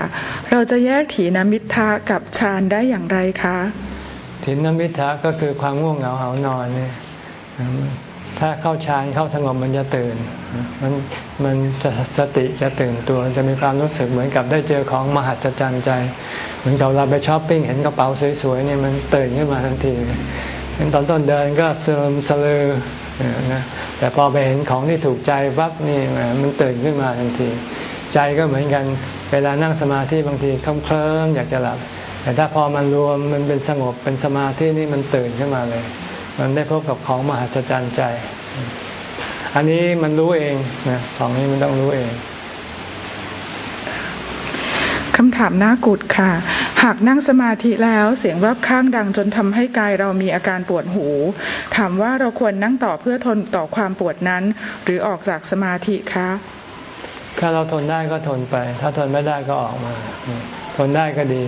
เราจะแยกถีนมิทะกับฌานได้อย่างไรคะถีนมิทะก็คือความง่วงเหงาเหานอนเนี่ยถ้าเข้าฌานเข้าสงบมันจะตื่น มันมันจะสติจะตื่นตัว จะมีความรู้สึกเหมือนกับได้เจอของมหัศจรรย์ใจ เหมือนกับเราไปช้อปปิ้งเห็นกระเป๋าสวยๆเนี่ยมันตื่นขึ้นมาทันทีตอนต้นเดินก็เสริมสลือนะ แต่พอไปเห็นของที่ถูกใจวับนี่มันตื่นขึ้นมาทันที ใจก็เหมือนกัน เวลานั่งสมาธิบางทีเคลิ้มอยากจะหลับ แต่ถ้าพอมันรวมมันเป็นสงบเป็นสมาธินี่มันตื่นขึ้นมาเลย มันได้พบกับของมหัศจรรย์ใจ อันนี้มันรู้เองนะของนี้มันต้องรู้เอง คำถามน่ากุดค่ะ หากนั่งสมาธิแล้วเสียงรอบข้างดังจนทำให้กายเรามีอาการปวดหู ถามว่าเราควรนั่งต่อเพื่อทนต่อความปวดนั้น หรือออกจากสมาธิคะ ถ้าเราทนได้ก็ทนไป ถ้าทนไม่ได้ก็ออกมา ทนได้ก็ดี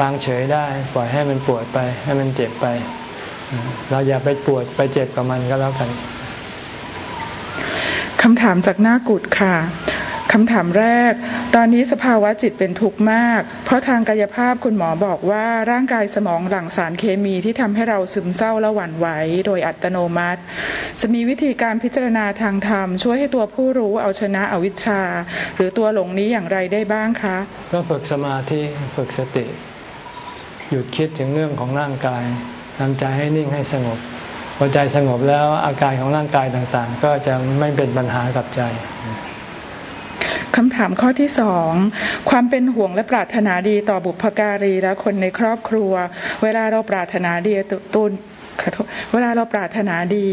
วางเฉยได้ปล่อยให้มันปวดไป ให้มันเจ็บไป เราอย่าไปปวดไปเจ็บกับมันก็แล้วกันคำถามจากหน้ากุดค่ะ คำถามแรก ตอนนี้สภาวะจิตเป็นทุกข์มาก เพราะทางกายภาพคุณหมอบอกว่าร่างกายสมองหลั่งสารเคมีที่ทำให้เราซึมเศร้าและหวั่นไหวโดยอัตโนมัติ จะมีวิธีการพิจารณาทางธรรม ช่วยให้ตัวผู้รู้เอาชนะอวิชชา หรือตัวหลงนี้อย่างไรได้บ้างคะ ก็ฝึกสมาธิฝึกสติ หยุดคิดถึงเรื่องของร่างกายทำใจให้นิ่งให้สงบพอใจสงบแล้วอาการของร่างกายต่างๆ ก็จะไม่เป็นปัญหากับใจ คำถามข้อที่สองความเป็นห่วงและปรารถนาดีต่อบุพการีและคนในครอบครัว เวลาเราปรารถนาดีตุนเวลาเราปรารถนาดี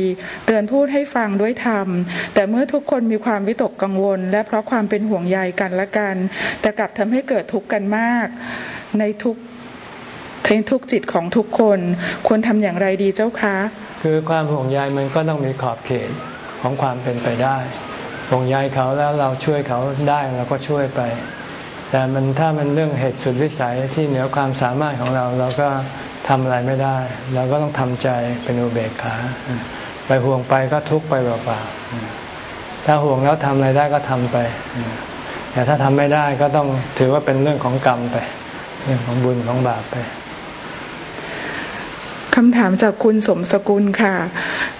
เตือนพูดให้ฟังด้วยธรรม แต่เมื่อทุกคนมีความวิตกกังวล และเพราะความเป็นห่วงใยกันและกัน แต่กลับทำให้เกิดทุกข์กันมาก ในทุกในทุกจิตของทุกคนควรทำอย่างไรดีเจ้าคะ คือความห่วงใยมันก็ต้องมีขอบเขตของความเป็นไปได้ ห่วงใยเขาแล้วเราช่วยเขาได้เราก็ช่วยไป แต่มันถ้ามันเรื่องเหตุสุดวิสัยที่เหนือความสามารถของเราเราก็ทำอะไรไม่ได้ เราก็ต้องทำใจเป็นอุเบกขา ไปห่วงไปก็ทุกข์ไปเปล่าๆถ้าห่วงแล้วทำอะไรได้ก็ทำไป แต่ถ้าทำไม่ได้ก็ต้องถือว่าเป็นเรื่องของกรรมไป เรื่องของบุญของบาปไป คำถามจากคุณสมสกุลค่ะ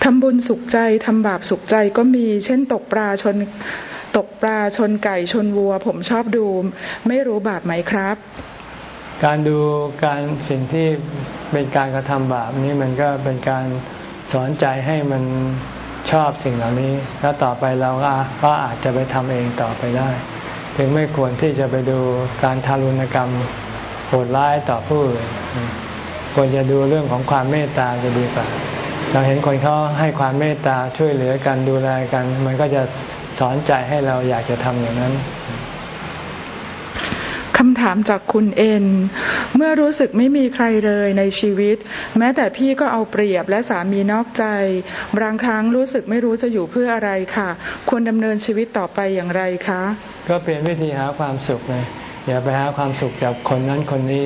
ทำบุญสุขใจทำบาปสุขใจก็มี เช่นตกปลาชนตกปลาชนไก่ชนวัว ผมชอบดู ไม่รู้บาปไหมครับ การดูการสิ่งที่เป็นการกระทำบาปนี้มันก็เป็นการสอนใจให้มันชอบสิ่งเหล่านี้ แล้วต่อไปเราก็อาจจะไปทำเองต่อไปได้ ถึงไม่ควรที่จะไปดูการทารุณกรรมโหดร้ายต่อผู้อื่น ควรจะดูเรื่องของความเมตตาจะดีกว่าเราเห็นคนเขาให้ความเมตตาช่วยเหลือกันดูแลกัน มันก็จะสอนใจให้เราอยากจะทำอย่างนั้นคำถามจากคุณเอ็น เมื่อรู้สึกไม่มีใครเลยในชีวิต แม้แต่พี่ก็เอาเปรียบและสามีนอกใจ บางครั้งรู้สึกไม่รู้จะอยู่เพื่ออะไรค่ะ ควรดำเนินชีวิตต่อไปอย่างไรคะ ก็เปลี่ยนวิธีหาความสุขเลยอย่าไปหาความสุขจากคนนั้นคนนี้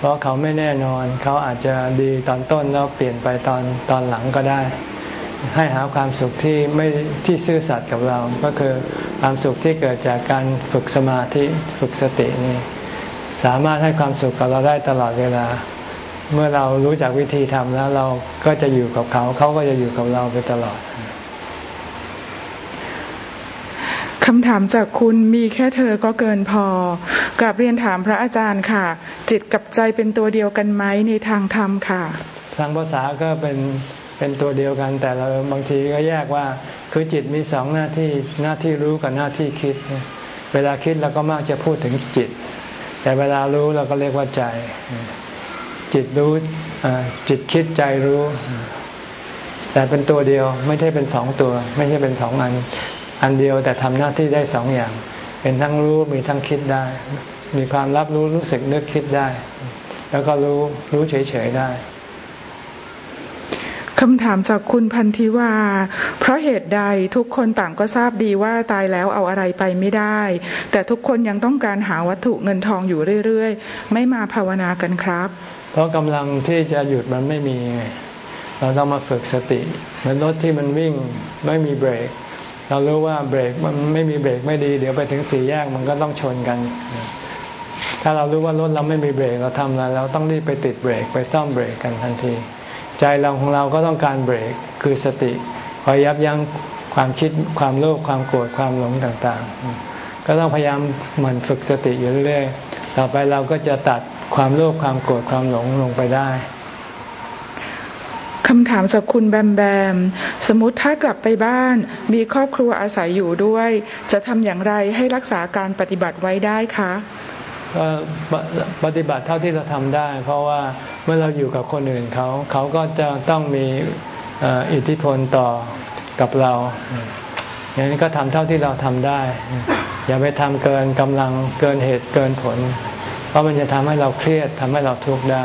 เพราะเขาไม่แน่นอน เขาอาจจะดีตอนต้นแล้วเปลี่ยนไปตอนตอนหลังก็ได้ ให้หาความสุขที่ไม่ที่ซื่อสัตย์กับเรา ก็คือความสุขที่เกิดจากการฝึกสมาธิฝึกสตินี่สามารถให้ความสุขกับเราได้ตลอดเวลา เมื่อเรารู้จักวิธีทำแล้วเราก็จะอยู่กับเขา เขาก็จะอยู่กับเราไปตลอด คำถามจากคุณมีแค่เธอก็เกินพอ กับเรียนถามพระอาจารย์ค่ะ จิตกับใจเป็นตัวเดียวกันไหมในทางธรรมค่ะ ทางภาษาก็เป็นเป็นตัวเดียวกัน แต่เราบางทีก็แยกว่า คือจิตมีสองหน้าที่หน้าที่รู้กับหน้าที่คิด เวลาคิดเราก็มักจะพูดถึงจิต แต่เวลารู้เราก็เรียกว่าใจ จิตรู้จิตคิดใจรู้แต่เป็นตัวเดียวไม่ใช่เป็นสองตัว ไม่ใช่เป็นสองอัน อันเดียวแต่ทำหน้าที่ได้สองอย่าง เป็นทั้งรู้มีทั้งคิดได้ มีความรับรู้รู้สึกนึกคิดได้ แล้วก็รู้รู้เฉยๆได้คำถามจากคุณพันธิวา เพราะเหตุใดทุกคนต่างก็ทราบดีว่าตายแล้วเอาอะไรไปไม่ได้ แต่ทุกคนยังต้องการหาวัตถุเงินทองอยู่เรื่อยๆ ไม่มาภาวนากันครับ เพราะกำลังที่จะหยุดมันไม่มี เราต้องมาฝึกสติ เหมือนรถที่มันวิ่งไม่มีเบรก เรารู้ว่าเบรกมันไม่มีเบรกไม่ดี เดี๋ยวไปถึงสี่แยกมันก็ต้องชนกัน ถ้าเรารู้ว่ารถเราไม่มีเบรกเราทำอะไรเราต้องรีบไปติดเบรกไปซ่อมเบรกกันทันที ใจเราของเราก็ต้องการเบรกคือสติคอยยับยั้งความคิดความโลภความโกรธความหลงต่างๆ ก็ต้องพยายามหมั่นฝึกสติอยู่เรื่อยๆต่อไปเราก็จะตัดความโลภความโกรธความหลงลงไปได้ คำถามจากคุณแบมแบม สมมติถ้ากลับไปบ้าน มีครอบครัวอาศัยอยู่ด้วย จะทำอย่างไรให้รักษาการปฏิบัติไว้ได้คะก็ปฏิบัติเท่าที่เราทำได้ เพราะว่าเมื่อเราอยู่กับคนอื่นเขา เขาก็จะต้องมีอิทธิพลต่อกับเรา อย่างนี้ก็ทำเท่าที่เราทำได้ อย่าไปทำเกินกำลังเกินเหตุเกินผล เพราะมันจะทำให้เราเครียดทำให้เราทุกข์ได้